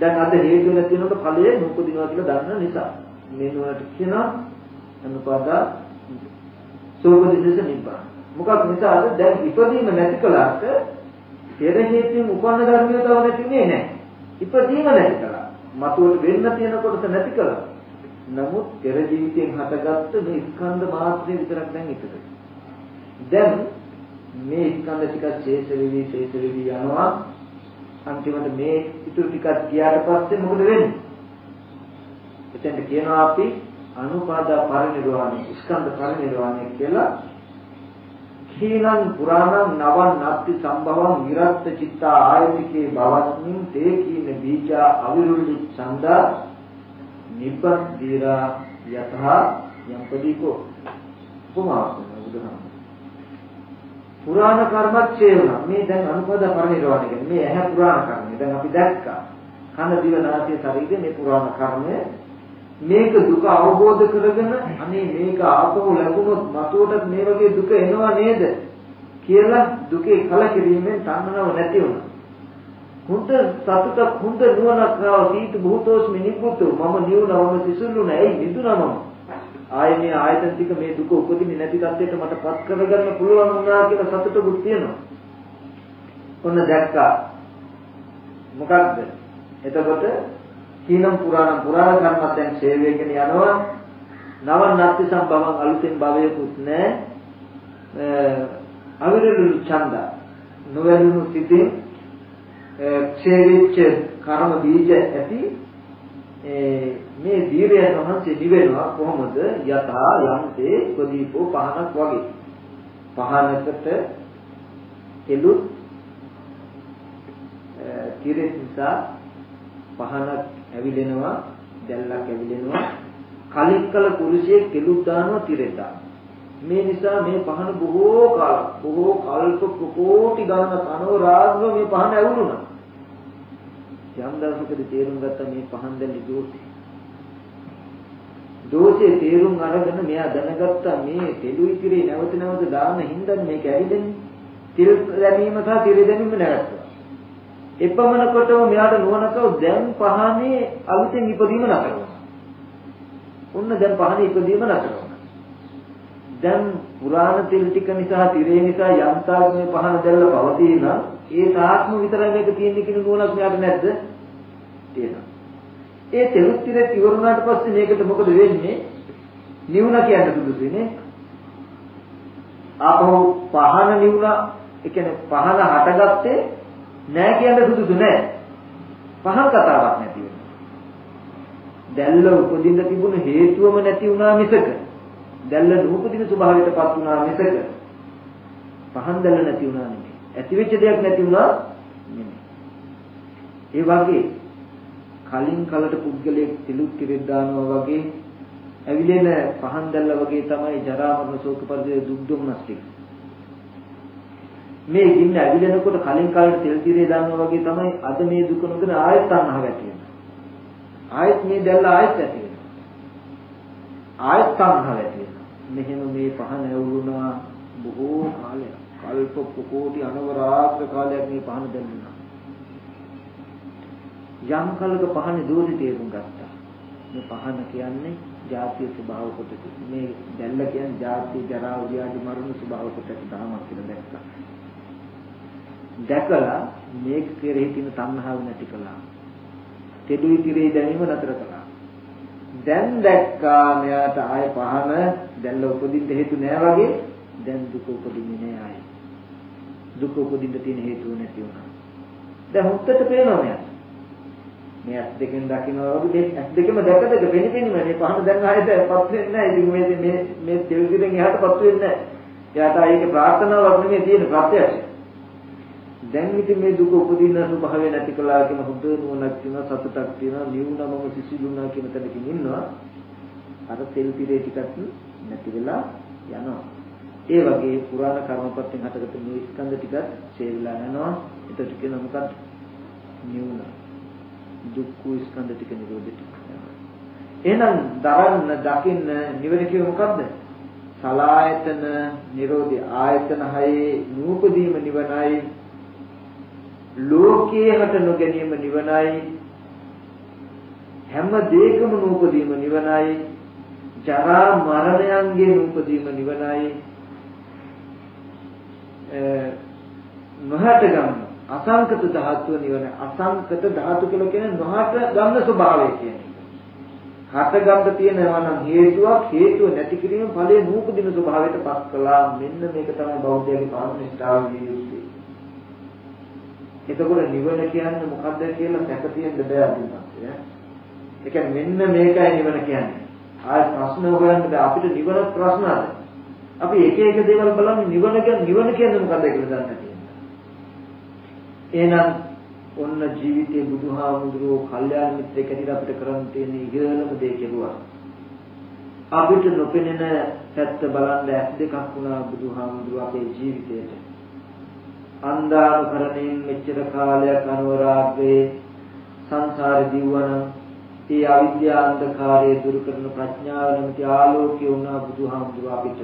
S1: දැන් අද හේතු නැති වෙනකොට ඵලයේ නූපදිනවා කියලා දන්න නිසා. මේනවට කියනවා අනුපාදා සෝපදිසස නිබ්බාන. මොකක් නිසාද? දැන් ඉපදීම නැති කළාට පෙර හේතුන් උපන්න ධර්මිය තව නැතිනේ නැහැ. ඉපදීම නැති කළා. මතුවට වෙන්න තියෙන කොටස නැති කළා. නමුත් පෙර ජීවිතයෙන් හටගත්ත මේ ස්කන්ධ මාත්‍රය විතරක් දැන් ඉතුරුයි. දැන් මේ ස්කන්ධ ටික ශේෂ වෙවි ශේෂ වෙවි යනවා. අන්තිමට මේ ඉතුරු ටිකක් ගියාට පස්සේ මොකද වෙන්නේ? එතෙන්ට කියනවා අපි අනුපාදා පරිනිර්වාණය ස්කන්ධ පරිනිර්වාණය කියලා කීනං පුරාණං නවන් නත්ති සම්භවං විරත් චිත්තා ආයතිකේ භවස්මින් තේ කීන බීජා අවිරුද්ධ ඡන්දා නිබ්බන්දීරා යතහ යම්පදීකෝ උපමාවක් බුදුහාම පුරාණ කර්මච්ඡේ වුණා. මේ දැන් අනුපද පරිනිර්වාණය කියන්නේ මේ ඇහැ පුරාණ කර්මය. දැන් අපි දැක්කා. කන දිව නාසය ශරීරය මේ පුරාණ කර්මය. මේක දුක අවබෝධ කරගෙන අනේ මේක ආපහු ලැබුණොත් මතුවටත් මේ වගේ දුක එනවා නේද? කියලා දුකේ කලකිරීමෙන් තණ්හාව නැති වුණා. හොඳ සතුටක් හොඳ නුවණක් ආව. සීත භූතෝස්මි නිබ්බුතු මම නිවුණා මම සිසුල්ලුණා ඇයි මිදුණා මම? ආයේ මේ ආයතන ටික මේ දුක උපදින්නේ නැති තත්ත්වයට මටපත් කරගන්න පුළුවන් වුණා කියලා සතුටුකුත් තියෙනවා. ඔන්න දැක්කා. මොකක්ද? එතකොට කීනම් පුරාණ පුරාණ කර්මත් දැන් ඡේවයෙන් යනවා. නව නත්ති සම්භවං අලුතෙන් භවයකුත් නැහැ. අවිරලු ඡන්ද නොවැළුණු සිටින් ක්ෂේවිච්ච කර්ම බීජ ඇති මේ දීර්යයන් වහන්සේ දිවෙනවා කොහොමද? යථා යම්සේ ප්‍රදීපෝ පහනක් වගේ. පහනකට එළු තිරෙස් නිසා පහනක් ඇවිලෙනවා දැල්ලක් ඇවිලෙනවා. කලින් කල පුරුෂයෙක් කෙලුත් දානවා තිරෙට මේ නිසා මේ පහන බොහෝ කාල බොහෝ කල්ප කෝටි ගණනක් අනවරාග්ව මේ පහන ඇවුරුණා. යම් දවසකදී තේරුම් ගත්තා මේ පහන් දැල්ලි දෝෂේ දෝෂේ තේරුම් අරගෙන මෙයා දැනගත්තා මේ තෙළු ඉතිරේ නැවත නැවත දාන හින්දා මේක ඇවිදෙන්නේ තිර දැමීම සහ තිර දැමීම නැවතුණා එපමණකටම මෙයාට නුවණකව දැන් පහනේ අලුතෙන් ඉපදීම නතරනවා. ඔන්න දැන් පහනේ ඉපදීම නතරනවා. දැන් පුරාණ තෙල් ටික නිසා තිරේ නිසා යම්තාක් මේ පහන දැල්ල පවතින ඒ තාක්ම විතරයි මේක තියෙන්නේ කියන නුවණක් මෙයාට නැද්ද? තියෙනවා. ඒ තෙලුත් තිරේ ඉවරුණාට පස්සේ මේකට මොකද වෙන්නේ? නිවුණ කියන්න සුදුසුනේ. ආපහු පහන නිවුණ ඒ කියන්නේ පහන හටගත්තේ නෑ කියන්න සුදුසු නෑ. පහන් කතාවක් නැති වෙනවා. දැල්ල උපදින්න තිබුණ හේතුවම නැති වුණා මිසක දැල්ල නූපදින ස්වභාවයටපත් වුණා මිසක පහන් දැල්ල නැති වුණා නෙමෙයි. ඇති වෙච්ච දෙයක් නැති වුණා නෙමෙයි. ඒ වගේ කලින් කලට පුද්ගලයෙක් තිලුත් කිරෙත් දානවා වගේ ඇවිලෙන පහන් දැල්ල වගේ තමයි ජරා මරණ ශෝක පරිදේ දුක් දුම්නස් ටික. මේ ගින්න ඇවිලෙනකොට කලින් කාලේ තෙල් తీරේ දානවා වගේ තමයි අද මේ දුක නොදෙන ආයත් තණ්හාව ඇති වෙනවා. ආයත් මේ දැල්ල ආයත් ඇති වෙනවා. ආයත් තණ්හාව ඇති වෙනවා. මෙහෙම මේ පහන ඇවුරුණා බොහෝ කාලයක්. කල්ප කෝටි අනවරාත්‍ර කාලයක් මේ පහන දැල්ලුණා. යම් කලක පහනේ දෝෂي තේරුම් ගත්තා. මේ පහන කියන්නේ ජාතිය ස්වභාව කොටස. මේ දැල්ල කියන්නේ ජාතිය ජරා ව්‍යාධි මරණ ස්වභාව කොටස තමයි කියලා දැක්කා. දැකලා මේක කෙරෙහි තියෙන තණ්හාව නැති කළා. තෙදුයි කිරේ දැනීම නතර කළා. දැන් දැක්කා මෙයාට ආය පහන දැන්ල උපදින්න හේතු නෑ වගේ දැන් දුක උපදින්නේ නෑ ආයි. දුක උපදින්න තියෙන හේතුව නැති වුණා. දැන් හුත්තට පේනවා මෙයාට. මේ ඇස් දෙකෙන් දකින්නවා වගේ මේ ඇස් දෙකම දැක දැක පෙනි පෙනිම මේ පහන දැන් ආයෙත් පත් වෙන්නේ නැහැ. ඉතින් මේ මේ මේ දෙවිදිනෙන් එහාට පත් වෙන්නේ නැහැ. එයාට ආයේ ප්‍රාර්ථනාවක් නෙමෙයි තියෙන ප්‍රත්‍යක්ෂය. දැන් ඉතින් මේ දුක උපදින ස්වභාවය නැති කළා කියන හොඳ නුවණක් තියෙනවා සතුටක් තියෙනවා. නිවුනමම සිසිලුණා කියන තැනකින් ඉන්නවා. අර තෙල් පිරේ ටිකක් නැති වෙලා යනවා. ඒ වගේ පුරාණ කර්මපත්තෙන් හටගත්ත මේ ස්කන්ධ ටිකත් ඡේදලා යනවා. එතකොට කියන මොකක්ද නිවුන දුක්ඛ ස්කන්ධ ටික නිරෝධ ටික. එහෙනම් දරන්න දකින්න නිවන කියේ මොකද්ද? සලායතන නිරෝධي ආයතන හයේ නූපදීම නිවනයි. ලෝකයේ හට නොගැනීම නිවනයි. හැම දෙයකම නූපදීම නිවනයි. ජරා මරණයන්ගේ නූපදීම නිවනයි. නොහට ගන්න අසංකත ධාතුව නිවන. අසංකත ධාතු කියලා කියන්නේ නොහට ගන්න ස්වභාවය කියන්නේ. හට ගන්න තියෙනවා නම් හේතුවක් හේතුව නැති කිරීම ඵලයේ නූපදින ස්වභාවයට පත් කළා. මෙන්න මේක තමයි බෞද්ධයාගේ පාරමිතාව විය එතකොට නිවන කියන්නේ මොකක්ද කියලා සැක තියෙන්න බෑ අදින්පත් ඈ. ඒ කියන්නේ මෙන්න මේකයි නිවන කියන්නේ. ආය ප්‍රශ්න හොයන්න බෑ අපිට නිවන ප්‍රශ්න අද. අපි එක එක දේවල් බලන්නේ නිවන කියන්නේ නිවන කියන්නේ මොකක්ද කියලා දන්නේ නැහැ. එහෙනම් ඔන්න ජීවිතේ බුදුහාමුදුරුවෝ කල්යාණ මිත්‍රයෙක් ඇටියට අපිට කරන්න තියෙන ඉහළම දේ කෙරුවා. අපිට නොපෙනෙන පැත්ත බලන්න ඇස් දෙකක් වුණා බුදුහාමුදුරුවෝ අපේ ජීවිතේට. අන්දානුකරණයෙන් මෙච්චර කාලයක් අනුරාග්‍රේ සංසාරේ දිවවන ඒ අවිද්‍යා අන්ධකාරය දුරු කරන ප්‍රඥාව නැමැති ආලෝකය වුණා බුදුහාමුදුරුව අපිට.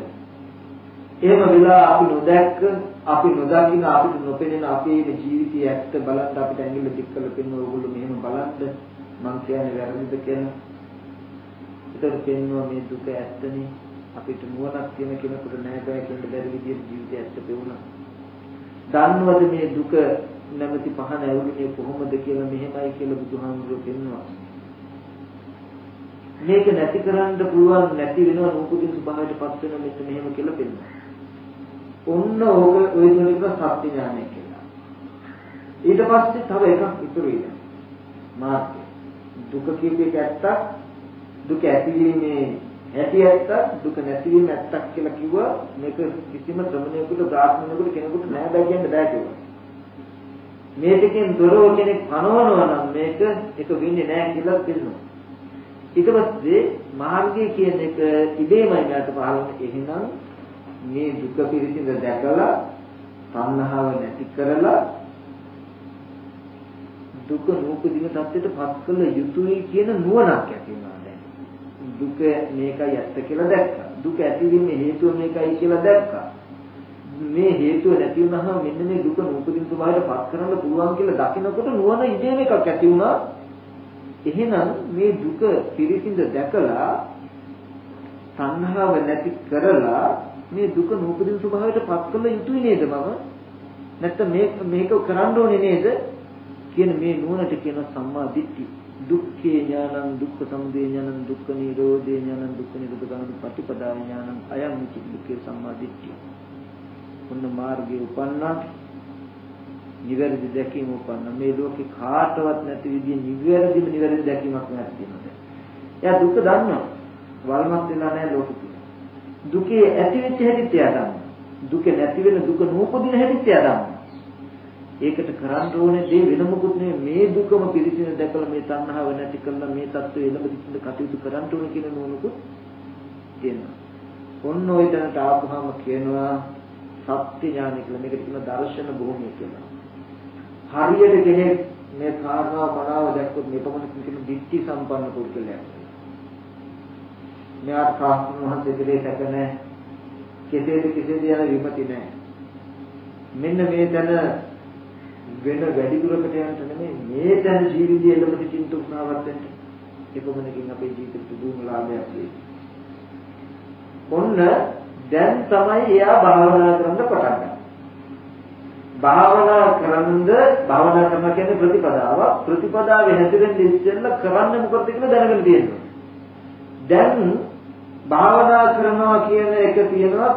S1: එහෙම වෙලා අපි නොදැක්ක අපි නොදකින අපිට නොපෙනෙන අපේ ජීවිතයේ ඇත්ත බලන්න අපිට ඇඟිල්ල දික් කරලා පෙන්න ඕගොල්ලෝ මෙහෙම බලන්න මං කියන්නේ වැරදිද කියන. විස්තර පෙන්වුවා මේ දුක ඇත්තනේ අපිට නුවණක් තියෙන කෙනෙකුට නෑ බෑ කියන බැරි විදිහට ජීවිතය ඇත්ත පෙවුණා. දන්නවද මේ දුක නැමැති පහන ඇවුනේ කොහොමද කියලා මෙහෙමයි කියලා බුදුහාමුදුරුවෝ පෙන්වුවා. මේක නැති කරන්න පුළුවන් නැති වෙනවා නූපදින ස්වභාවයට පත් වෙන මෙන්න මෙහෙම කියලා පෙන්වනවා. ඔන්න ඕක ඔය දෙනෙක් සත්‍ය ඥානය කියලා. ඊට පස්සේ තව එකක් ඉතුරු වෙනවා. මාර්ගය. දුක කියපේක ඇත්තක් දුක ඇතිවීමේ ඇති ඇත්තක් දුක නැතිවීම ඇත්තක් කියලා කිව්වා මේක කිසිම ශ්‍රමණයෙකුට බ්‍රාහ්මණයෙකුට කෙනෙකුට නෑ බෑ කියන්න බෑ කිව්වා. මේ දෙකෙන් දොරව කෙනෙක් පනවනවා නම් මේක එක වෙන්නේ නෑ කියලා කියනවා. ඊට පස්සේ මාර්ගය කියන එක ඉබේමයි මට පහළ එහෙනම් මේ දුක පිළිසිඳ දැකලා තණ්හාව නැති කරලා දුක නූපදින තත්ත්වයට පත් කළ යුතුයි කියන නුවණක් ඇති වෙනවා දැන්. දුක මේකයි ඇත්ත කියලා දැක්කා. දුක ඇතිවෙන්නේ හේතුව මේකයි කියලා දැක්කා. මේ හේතුව නැති වුනහම මෙන්න මේ දුක නූපදින ස්වභාවයට පත් කරන්න පුළුවන් කියලා දකිනකොට නුවණ ඉදීම එකක් ඇති වුණා. එහෙනම් මේ දුක පිරිසිඳ දැකලා සංහාව නැති කරලා මේ දුක නූපදින ස්වභාවයට පත් කළ යුතුයි නේද මම? නැත්නම් මේක මේක කරන්න ඕනේ නේද? කියන මේ නුවණට කියන සම්මා දිට්ඨි දුක්ඛේ ඥානං දුක්ඛ සමුදය ඥානං දුක්ඛ නිරෝධේ ඥානං දුක්ඛ නිරෝධ ගාමී ප්‍රතිපදා ඥානං අයම් මිච්ඡිකේ සම්මා දිට්ඨිය. ඔන්න මාර්ගයේ උපන්නා නිවැරදි දැකීම උපන්න මේ ලෝකේ කාටවත් නැති විදිහේ නිවැරදිම නිවැරදි දැකීමක් නැති තියෙනවා. එයා දුක දන්නවා. වල්මත් වෙලා නැහැ ලෝකෙ. දුකේ ඇති වෙච්ච හැටිත් එයා දන්නවා. දුක නැති වෙන දුක නූපදින හැටිත් එයා දන්නවා. ඒකට කරන්න ඕනේ දේ වෙන මොකුත් නෙවෙයි මේ දුකම පිළිසින දැකලා මේ තණ්හාව නැති කරලා මේ தත්ත්වය එළඹ සිටින්න කටයුතු කරන්න ඕනේ කියන නෝනකුත් තියෙනවා. ඔන්න ඔය තැනට ආපුහම කියනවා සත්‍ය ඥානය කියලා මේකට කියන දර්ශන භූමිය කියලා. හරියට කෙනෙක් මේ කාරණාව මනාව දැක්කොත් මේ පමණ කියන දිට්ඨි සම්පන්න පුද්ගලයෙක්. මෙයාට සාස්ත්‍ර මහන්සිය දෙලේ සැක නැහැ. කෙසේද කෙසේද යන විමති නැහැ. මෙන්න මේ තැන වෙන වැඩි දුරකට යන්න නෙමෙයි මේ තැන ජීවිතය එළඹ සිටින්න උත්සාහවත් වෙන්න. එපමණකින් අපේ ජීවිතේ දුම් ලාභයක් වෙයි. ඔන්න දැන් තමයි එයා භාවනා කරන්න පටන් ගන්නේ. භාවනා කරනද භාවනා කරන කියන්නේ ප්‍රතිපදාව. ප්‍රතිපදාවේ හැදෙන්න ඉස්සෙල්ලා කරන්න මොකද කියලා දැනගෙන තියෙනවා. දැන් භාවනා කරනවා කියන එක තියෙනවා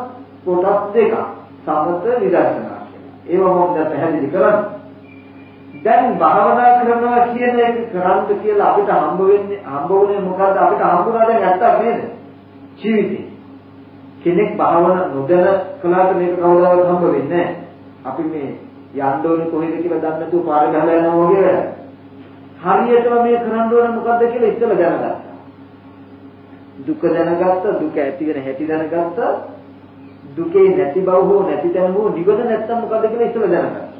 S1: කොටස් දෙකක්. සමත විදර්ශනා කියලා. ඒවා මොකද පැහැදිලි කරන්නේ? දැන් භාවනා කරනවා කියන එක කරන්ත කියලා අපිට හම්බ වෙන්නේ හම්බ වුණේ මොකද්ද? අපිට හම්බුණා දැන් ඇත්තක් නේද? ජීවිතේ. කෙනෙක් භාවනා නොදැන කළාට මේක කවදාවත් හම්බ වෙන්නේ අපි මේ යන්න ඕනේ කොහෙද කියලා දන්නේ නැතුව පාර ගහලා යනවා වගේ වැඩ. හරියටම මේ කරන්න ඕනේ මොකද්ද කියලා ඉස්සෙල්ලා දැනගත්තා. දුක දැනගත්තා දුක ඇති වෙන හැටි දැනගත්තා. දුකේ නැති බව හෝ නැති තැන හෝ නිවන නැත්තම් මොකද්ද කියලා ඉස්සෙල්ලා දැනගත්තා.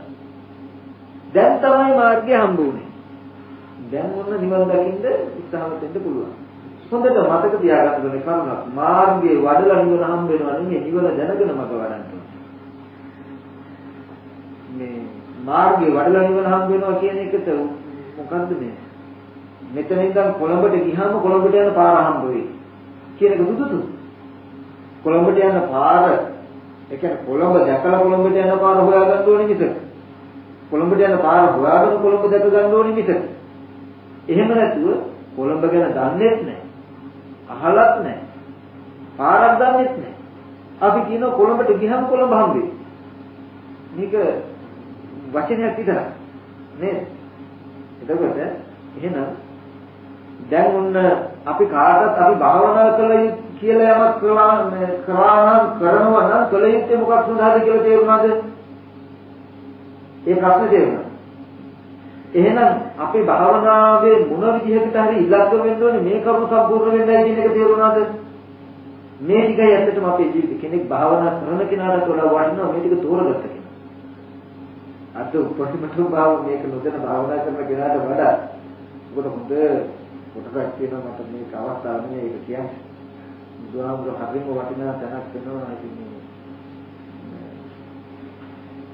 S1: දැන් තමයි මාර්ගය හම්බ වුනේ. දැන් මොන නිවන දකින්න උත්සාහවත් වෙන්න පුළුවන්. හොඳට මතක තියාගන්න ඕනේ කරුණක්. මාර්ගයේ වඩලා නිවන හම්බ වෙනවා නෙමෙයි නිවන දැනගෙන මග වඩන්න මේ මාර්ගයේ වඩලා නිවන හම්බ වෙනවා කියන එකට මොකද්ද මේ? මෙතන ඉඳන් කොළඹට ගියාම කොළඹට යන පාර හම්බ වෙයි. කියන එක බුදුතු. කොළඹට යන පාර ඒ කියන්නේ කොළඹ දැකලා කොළඹට යන පාර හොයාගන්න ඕනේ මිසක් කොළඹට යන පාර හොයාගෙන කොළඹ දැක ගන්න ඕනේ මිසක. එහෙම නැතුව කොළඹ ගැන දන්නේත් නැහැ. අහලත් නැහැ. පාරක් දන්නේත් නැහැ. අපි කියනවා කොළඹට ගියහම කොළඹ හම්බෙයි. මේක වචනයක් විතරයි. නේද? එතකොට එහෙනම් දැන් ඔන්න අපි කාටත් අපි භාවනා කළ කියලා යමක් කරනවා නම් කරනවා නම් කළ යුත්තේ මොකක් සඳහාද කියලා තේරුණාද? ඒ ප්‍රශ්නේ තේරුණා. එහෙනම් අපේ භාවනාවේ මොන විදිහකට හරි ඉලක්ක වෙන්න ඕනේ මේ කරුණු සම්පූර්ණ වෙන්නයි කියන එක තේරුණාද? මේ ටිකයි ඇත්තටම අපේ ජීවිතේ කෙනෙක් භාවනා කරන කෙනාට වඩා වටිනවා මේ ටික තෝරගත්ත කෙනා. අද උපරිමතම භාව මේක නොදැන භාවනා කරන කෙනාට වඩා මොකද හොඳ කොටසක් තියෙනවා මට මේක අවස්ථාව නෙමෙයි ඒක කියන්නේ. බුදුහාමුදුර හරිම වටිනා තැනක් වෙනවා ඉතින්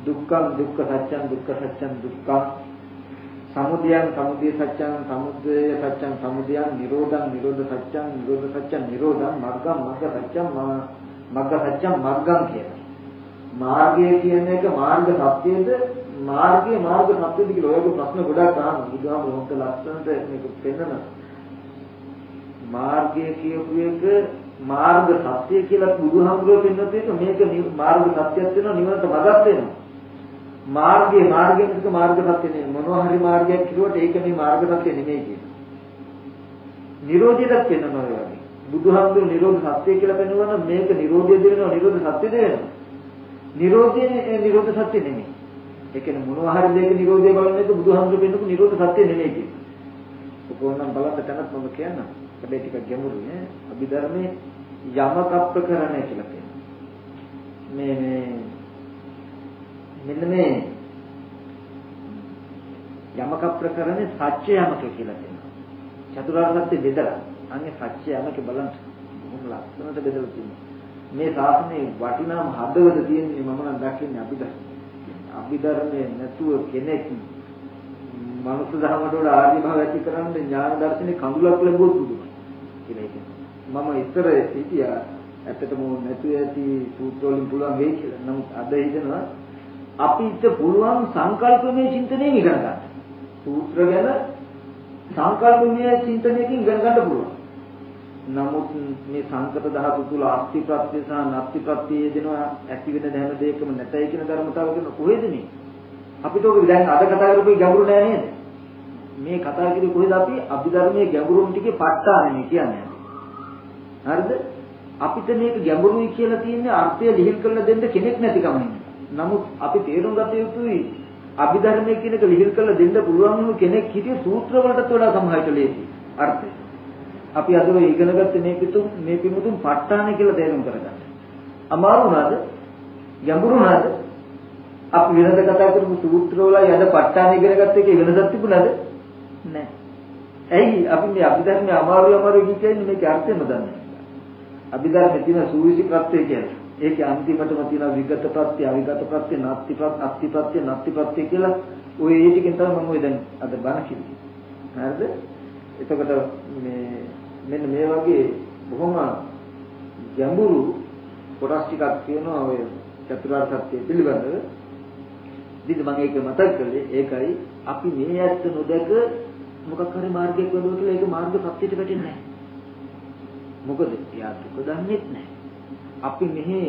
S1: දුක්ඛං දුක්ඛ සත්‍යං දුක්ඛ සත්‍යං දුක්ඛං සමුදයං සමුදය සත්‍යං සමුදය සත්‍යං සමුදයං නිරෝධං නිරෝධ සත්‍යං නිරෝධ සත්‍යං නිරෝධං මග්ගං මග්ග සත්‍යං මග්ග සත්‍යං මග්ගං කියන මාර්ගය කියන එක මාර්ග සත්‍යයේද මාර්ගයේ මාර්ග සත්‍යද කියලා ඔයගොල්ලෝ ප්‍රශ්න ගොඩාක් අහනවා. බුදුහාමුදුරුවෝ හොන්ත ලස්සනට මේක පෙන්නනවා. මාර්ගය කියපු එක මාර්ග සත්‍ය කියලා බුදුහාමුදුරුවෝ පෙන්නන එක මේක මාර්ග සත්‍යයක් වෙනවා නිවනට මඟක් වෙනවා. මාර්ගයේ මාර්ගයෙන් එක මාර්ග සත්‍ය නෙමෙයි මොනවා හරි මාර්ගයක් කිරුවට ඒක මේ මාර්ග සත්‍ය නෙමෙයි කියන්නේ. නිරෝධියටත් පෙන්වනවා ඒ වගේ. බුදුහාමුදුරුවෝ නිරෝධ සත්‍ය කියලා පෙන්වනවා නම් මේක නිරෝධය දෙනවා නිරෝධ සත්‍ය දෙනවා. නිරෝධයේ නිරෝධ සත්‍ය නෙමෙයි. ඒ කියන්නේ මොනවා හරි දෙයක නිරෝධය බලන එක බුදුහාමුදුරුවෝ පෙන්වපු නිරෝධ සත්‍ය නෙමෙයි කියන්නේ. ඔකෝනම් බලන්න තැනත් මම කියන්නම්. හැබැයි ටිකක් ගැඹුරුයි ඈ. අභිධර්මයේ යමක අප්‍රකරණය කියලා කියනවා. මේ මේ මෙන්න මේ යමක ප්‍රකරණේ සත්‍ය යමක කියලා කියනවා. චතුරාර්ය සත්‍ය බෙදලා. අන්නේ සත්‍ය යමක බලන්න බොහොම ලස්සනට බෙදලා තියෙනවා. මේ ශාසනයේ වටිනාම හදවත තියෙන්නේ මම නම් දකින්නේ අභිධර්ම. අභිධර්මයේ නැතුව කෙනෙක් මනුස්ස ධර්මවලට වඩා ආර්ය භාව ඇති කරන්න ඥාන දර්ශනේ කඳුලක් ලැබුවොත් බුදුමයි කියලා හිතෙනවා. මම ඉතර හිතියා ඇත්තටම නැතුව ඇති සූත්‍ර වලින් පුළුවන් වෙයි කියලා. නමුත් අද හිතනවා අපිට පුළුවන් සංකල්පමය චින්තනයෙන් ඉගෙන ගන්න. සූත්‍ර ගැන සංකල්පමය චින්තනයකින් ඉගෙන ගන්න පුළුවන්. නමුත් මේ සංකත ධාතු තුල අස්ති ප්‍රත්‍ය සහ නත්ති ප්‍රත්‍ය යෙදෙනවා ඇති වෙන හැම දෙයකම නැතයි කියන ධර්මතාව කියන කොහෙද මේ? අපිට ඔක දැන් අද කතා කරපු ගැඹුරු නෑ නේද? මේ කතා කරේ කොහෙද අපි අභිධර්මයේ ගැඹුරුන් ටිකේ ප ဋ ාණනේ කියන්නේ. හරිද? අපිට මේක ගැඹුරුයි කියලා තියෙන්නේ අර්ථය ලිහිල් කරලා දෙන්න කෙනෙක් නැතිකම නෙමෙයි. නමුත් අපි තේරුම් ගත යුතුයි අභිධර්මයේ කියන එක ලිහිල් කරලා දෙන්න පුළුවන් වුණු කෙනෙක් හිටිය සූත්‍ර වලටත් වඩා සමහරට ලේසි අර්ථය. අපි අද ඔය ඉගෙන ගත්තේ මේ පිටුම් මේ පිටුම් ප ဋ ාණේ කියලා තේරුම් කරගන්න. අමාරු නේද? ගැඹුරු නේද? අපි වෙනද කතා කරපු සූත්‍ර වල යද ප ဋ ාණේ ඉගෙන ගත්ත එකේ වෙනසක් තිබුණාද? නැහැ. ඇයි අපි මේ අභිධර්මයේ අමාරු අමාරු කියන්නේ මේකේ අර්ථය නොදන්නේ. අභිධර්මයේ තියෙන සූවිසි ප්‍රත්‍යය කියන්නේ ඒකේ අන්තිමටම තියෙන විගත ප්‍රත්‍ය, අවිගත ප්‍රත්‍ය, නාත්ති ප්‍රත්‍ය, අත්ති ප්‍රත්‍ය, නාත්ති ප්‍රත්‍ය කියලා ඔය ඒ ටිකෙන් තමයි මම ඔය දැන් අද බණ කිව්වේ. හරිද? එතකොට මේ මෙන්න මේ වගේ බොහොම ගැඹුරු කොටස් ටිකක් තියෙනවා ඔය චතුරාර්ය සත්‍ය පිළිබඳව. ඉතින් මම ඒක මතක් කළේ ඒකයි අපි මේ ඇත්ත නොදක මොකක් හරි මාර්ගයක් වදුවා කියලා ඒක මාර්ග සත්‍යයට වැටෙන්නේ නැහැ. මොකද එයා දුක දන්නේ නැහැ. අපි මෙහි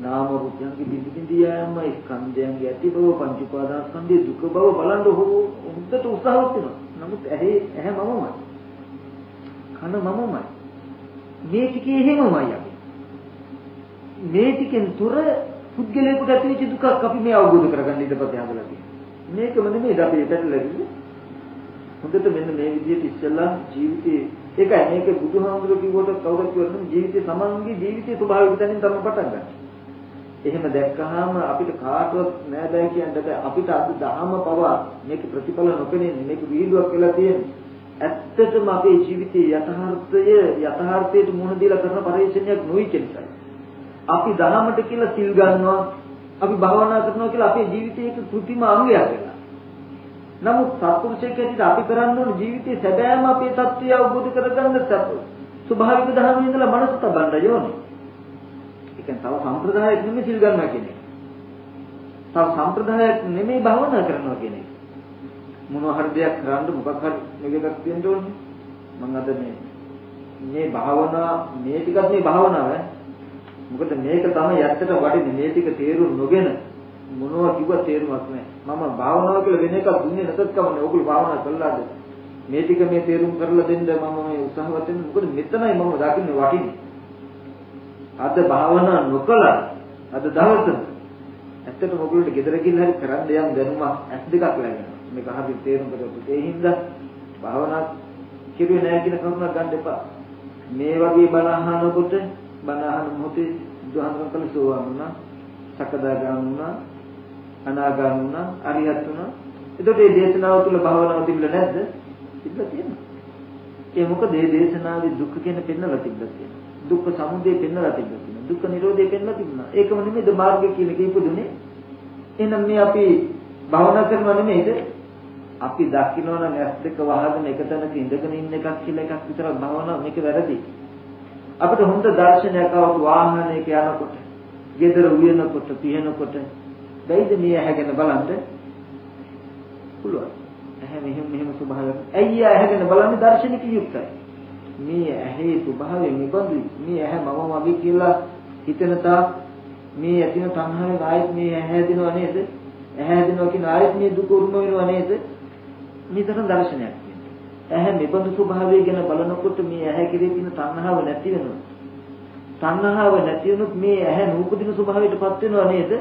S1: නාම රූපයන්ගේ බිඳ බිඳ යෑම ස්කන්ධයන්ගේ ඇති බව පංච උපාදානස්කන්ධයේ දුක බව බලන්න හොඳට උත්සාහවත් වෙනවා. නමුත් ඇහි ඇහැ මමමයි. කන මමමයි. මේ ටිකේ එහෙමමයි අපි. මේ ටිකෙන් තුර පුද්ගලයෙකුට ඇතිවෙච්ච දුකක් අපි මේ අවබෝධ කරගන්න ඉඩපත හදලා තියෙනවා. මේකම නෙමෙයි අපි පැටලලා හොඳට මෙන්න මේ විදිහට ඉස්සෙල්ලා ජීවිතේ ඒකයි මේක බුදුහාමුදුරුවෝ කිව්වට කවුරුත් කියවන්න ජීවිතේ තමන්ගේ ජීවිතයේ ස්වභාවික තැනින් තමයි පටන් ගන්න. එහෙම දැක්කහම අපිට කාටවත් නෑ බෑ කියන්න බෑ. අපිට අද දහම පවා මේක ප්‍රතිඵල නොපෙනෙන්නේ මේක විහිළුවක් වෙලා තියෙන්නේ. ඇත්තටම අපේ ජීවිතයේ යථාර්ථය යථාර්ථයට මුහුණ දීලා කරන පරිශ්‍රණයක් නොවිච්ච නිසා. අපි දහමට කියලා සිල් ගන්නවා, අපි භාවනා කරනවා කියලා අපේ ජීවිතයේ කෘතිම අංගයක් වෙනවා. නමුත් සත්පුරුෂයෙක් ඇටියට අපි කරන්න ඕන ජීවිතයේ සැබෑම අපේ தත්ත්වය අවබෝධ කරගන්න ස්වභාවික ධර්මයේ ඉඳලා මනස තබන්න ඕනේ. ඒ කියන්නේ තව සම්ප්‍රදායක් නෙමෙයි සිල් ගන්නවා කියන්නේ. තව සම්ප්‍රදායක් නෙමෙයි භවනා කරනවා කියන්නේ. මොනවා හරි දෙයක් කරන්න මොකක් හරි මේකක් තියෙන්න ඕනේ. මම අද මේ මේ භාවනා මේ ටිකත් මේ භාවනාව මොකද මේක තමයි ඇත්තට වටින්නේ මේ ටික තේරුම් නොගෙන මොනවා කිව්වත් තේරුමක් නැහැ. මම භාවනාව කියලා වෙන එකක් දුන්නේ නැතත් කමන්නේ. ඕගොල්ලෝ භාවනා කළාද? මේ ටික මේ තේරුම් කරලා දෙන්න මම මේ උත්සාහවත් වෙන්නේ. මොකද මෙතනයි මම දකින්නේ වටින්නේ. අද භාවනා නොකළා අද දවසේ ඇත්තටම ඔයගොල්ලෝ ගෙදර ගිහින් හරි කරන්න යම් දැනුමක් ඇස් දෙකක් ලැබෙනවා. මේක හරියට තේරුම් ගත්තොත් ඒ හින්දා භාවනා කිරුවේ නැහැ කියන කරුණක් ගන්න එපා. මේ වගේ බණ අහනකොට බණ අහන මොහොතේ බුදුහාමරන් කළ සෝවාන් වුණා, සකදාගාමී වුණා, අනාගාමී වුණා, අරිහත් වුණා. එතකොට මේ දේශනාව තුළ භාවනාව තිබුණේ නැද්ද? තිබ්බා තියෙනවා. ඒ මොකද මේ දේශනාවේ දුක් කියන පෙන්නලා තිබ්බා තියෙනවා. දුක්ඛ සමුදය පෙන්නලා තිබ්බා තියෙනවා. දුක්ඛ නිරෝධය පෙන්නලා තිබුණා. ඒකම නෙමෙයිද මාර්ගය කියන එක ඉපදුනේ. එහෙනම් මේ අපි භාවනා කරනවා නෙමෙයිද? අපි දකින්නවනම් ඇස් දෙක වහගෙන එක තැනක ඉඳගෙන ඉන්න එකක් කියලා එකක් විතරක් භවනා මේක වැරදි. අපිට හොඳ දර්ශනයක් આવු වාහනයක යනකොට, ගෙදර උයනකොට, පිහනකොට බැයිද මේ ඇහැගෙන බලන්න? පුළුවන්. ඇහැ මෙහෙම මෙහෙම ස්වභාවයක්. ඇයි ඇහැගෙන බලන්නේ දර්ශනික යුක්තයි. මේ ඇහි ස්වභාවය නිබඳුයි. මේ ඇහැ මම මගේ කියලා හිතන තාක් මේ ඇතින තණ්හාවේ ආයෙත් මේ ඇහැ දිනව නේද? ඇහැ දිනව කියන ආයෙත් මේ දුක උරුම වෙනව නේද? නිතරම දර්ශනයක් ඇහැ නිබඳු ස්වභාවය ගැන බලනකොට මේ ඇහැ කෙරේ තියෙන තණ්හාව නැති වෙනවා. තණ්හාව නැති වුණොත් මේ ඇහැ නූපදින ස්වභාවයටපත් වෙනව නේද?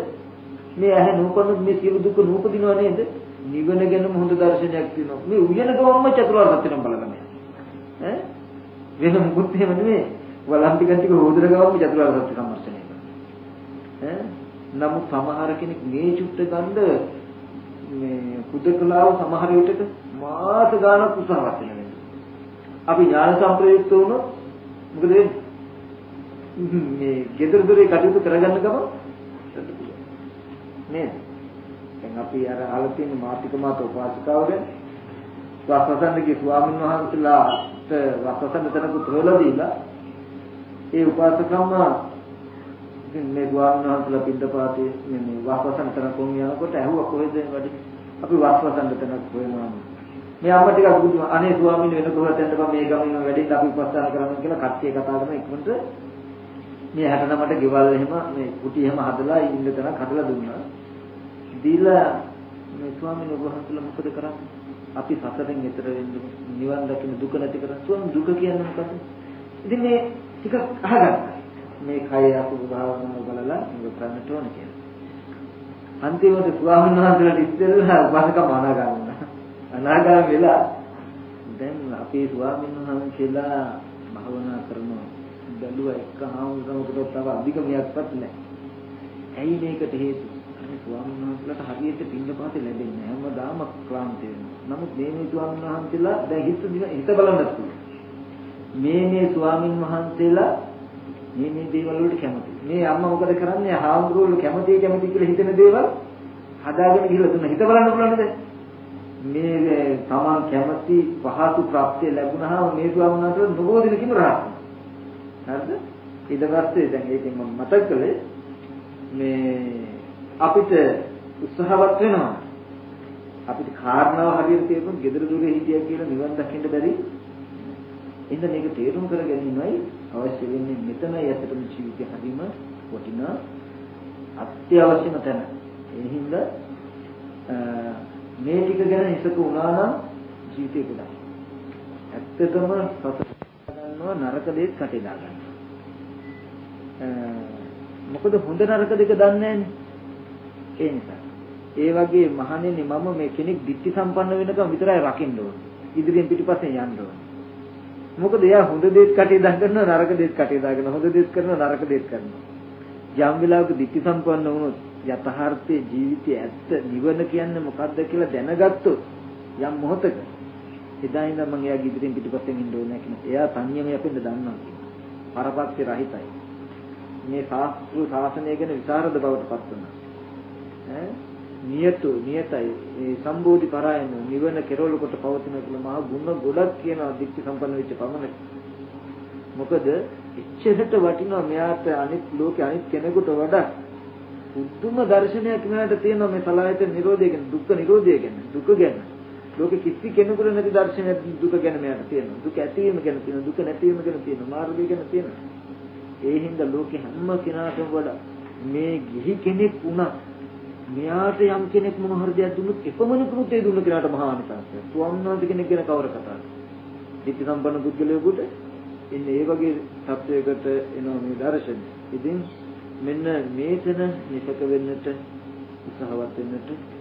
S1: මේ ඇහැ නූපන්නොත් මේ සියලු දුක නූපදිනව නේද? නිවන ගැනම හොඳ දර්ශනයක් තියෙනවා. මේ උයන ගමම්ම චතුරාර්ය සත්‍යනම් බලලා නෑ. ඈ වෙන මුකුත් එහෙම නෙමෙයි. වලම් ටික ටික හොදර ගමම්ම චතුරාර්ය සත්‍ය සම්මර්ෂණය කරනවා. ඈ නමුත් සමහර කෙනෙක් මේ චුට්ට ගන්න මේ කුදකලාව සමහර විටක මාස ගානක් උත්සාහවත් වෙනවා. අපි ඥාන සම්ප්‍රයුක්ත වුණොත් මොකද වෙන්නේ? මේ gedara dore කටයුතු කරගන්න ගම නේද? දැන් අපි අර අහලා තියෙන මාතික මාත උපාසිකාවද? වස්සසන්දගේ ස්වාමීන් වහන්සේලාට වස්සසන්ද තනකුත් හොයලා දීලා ඒ උපාසකම්ම ඉතින් මේ ස්වාමීන් වහන්සේලා පිටපාතේ මේ වස්සසන්ද තනකුන් යනකොට ඇහුවා කොහෙද වැඩි? අපි වස්සසන්ද තනක් හොයනවා. මේ අම්මා ටිකක් බුදු අනේ ස්වාමීන් වෙන කොහෙද යන්න බෑ මේ ගමින් වැඩිද අපි උපස්ථාන කරන්න කියලා කට්ටිය කතා කරන ඉක්මනට මේ 69ට ගෙවල් එහෙම මේ කුටි එහෙම හදලා ඉන්න තැනක් හදලා දුන්නා. දීලා මේ ස්වාමීන් වහන්සේලා මොකද කරන්නේ? අපි සසරෙන් එතර වෙන්න නිවන් දකින්න දුක නැති කරන් ස්වාමීන් දුක කියන්නේ මොකද? ඉතින් මේ ටික අහගන්න. මේ කය අසුභ භාවනාව බලලා මේක කරන්නට ඕන කියලා. අන්තිමට ස්වාමීන් වහන්සේලාට ඉස්සෙල්ලා උපසකම අනාගන්න. අනාගම වෙලා දැන් අපේ ස්වාමීන් වහන්සේලා භාවනා කරනවා. බැලුවා එක්ක හාමුදුරුවෝ තව අධිකමයක්වත් නැහැ. ඇයි මේකට හේතුව? මේ ස්වාමීන් වහන්සේලාට හරියට පින්නපාතේ ලැබෙන්නේ නැහැ. හැමදාම ක්ලාන්ත වෙනවා. නමුත් මේ මේ ස්වාමීන් වහන්සේලා දැන් හිත හිත බලන්නත් පුළුවන්. මේ මේ ස්වාමීන් වහන්සේලා මේ මේ දේවල් වලට කැමති. මේ අම්මා මොකද කරන්නේ? හාමුදුරුවෝ කැමති කැමති කියලා හිතන දේවල් හදාගෙන ගිහලා දුන්න. හිත බලන්න පුළුවන්ද? මේ තමන් කැමති පහසු ප්‍රාප්තිය ලැබුණාම මේ ස්වාමීන් වහන්සේලා නොබෝ දිනකින් රහත්. හරිද? ඊට පස්සේ දැන් ඒකෙන් මම මතක් කළේ මේ අපිට උත්සාහවත් වෙනවා. අපිට කාරණාව හරියට තේරුම් gedara dure හිටියා කියලා නිවන් දකින්න බැරි. එහෙනම් මේක තේරුම් කර ගැනීමයි අවශ්‍ය වෙන්නේ මෙතනයි ඇත්තටම ජීවිතය හරීම වටිනා අත්‍යවශ්‍යම තැන. ඒ හින්දා මේ ටික ගැන හිතක වුණා නම් ජීවිතේ ගොඩක්. ඇත්තටම සතර ගන්නවා නරක දෙයක් කටේ දාගන්න. මොකද හොඳ නරක දෙක දන්නේ නැන්නේ. ඒ නිසා. ඒ වගේ මහණෙනි මම මේ කෙනෙක් ditthi සම්පන්න වෙනකම් විතරයි රකින්න ඕනේ. ඉදිරියෙන් පිටිපස්සෙන් යන්න ඕනේ. මොකද එයා හොඳ දේත් කටේ දා කරනවා නරක දේත් කටේ දාගෙන හොඳ දේත් කරනවා නරක දේත් කරනවා. යම් වෙලාවක ditthi සම්පන්න වුණොත් යථාර්ථයේ ජීවිතයේ ඇත්ත නිවන කියන්නේ මොකක්ද කියලා දැනගත්තොත් යම් මොහොතක එදා ඉඳන් මම එයාගේ ඉදිරියෙන් පිටිපස්සෙන් ඉන්න ඕනේ කියන. එයා සංයමය අපෙන්ද දන්නවා කියනවා. පරපක්ෂේ රහිතයි. මේ ශාස්ත්‍රීය ශාසනය ගැන විසරද බවට පත් වෙනවා. නියතු නියතයි. ඒ සම්බෝධි පරායන නිවන කෙරවල කොට පවතින කියලා මහා ගුණ ගොඩක් කියන දික්ටි සම්පන්න වෙච්ච පමණක් මොකද එච්චරට වටිනවා මෙයාට අනිත් ලෝකේ අනිත් කෙනෙකුට වඩා උතුම් දර්ශනයක් මෙයාට තියෙනවා මේ සලායත නිරෝධය ගැන දුක්ඛ නිරෝධය ගැන දුක ගැන. ලෝකෙ කිසි කෙනෙකුට නැති දර්ශනයක් දුක ගැන මෙයාට තියෙනවා. දුක ඇතිවීම ගැන තියෙනවා දුක නැතිවීම ගැන තියෙනවා මාර්ගය ගැන තියෙනවා. ඒ හින්දා ලෝකෙ හැම කෙනාටම වඩා මේ ගිහි කෙනෙක් වුණා මෙයාට යම් කෙනෙක් මොන හරි දෙයක් දුන්නොත් එපමණකුත් ඒ දුන්න කෙනාට මහා අනිසංසය. ස්වාමීනාන්ද කෙනෙක් ගැන කවර කතාවද? ධිට්ඨි සම්පන්න පුද්ගලයෙකුට ඉන්නේ ඒ වගේ තත්වයකට එනවා මේ දර්ශනය. ඉතින් මෙන්න මේතන නිසක වෙන්නට උත්සාහවත් වෙන්නට ඕනේ.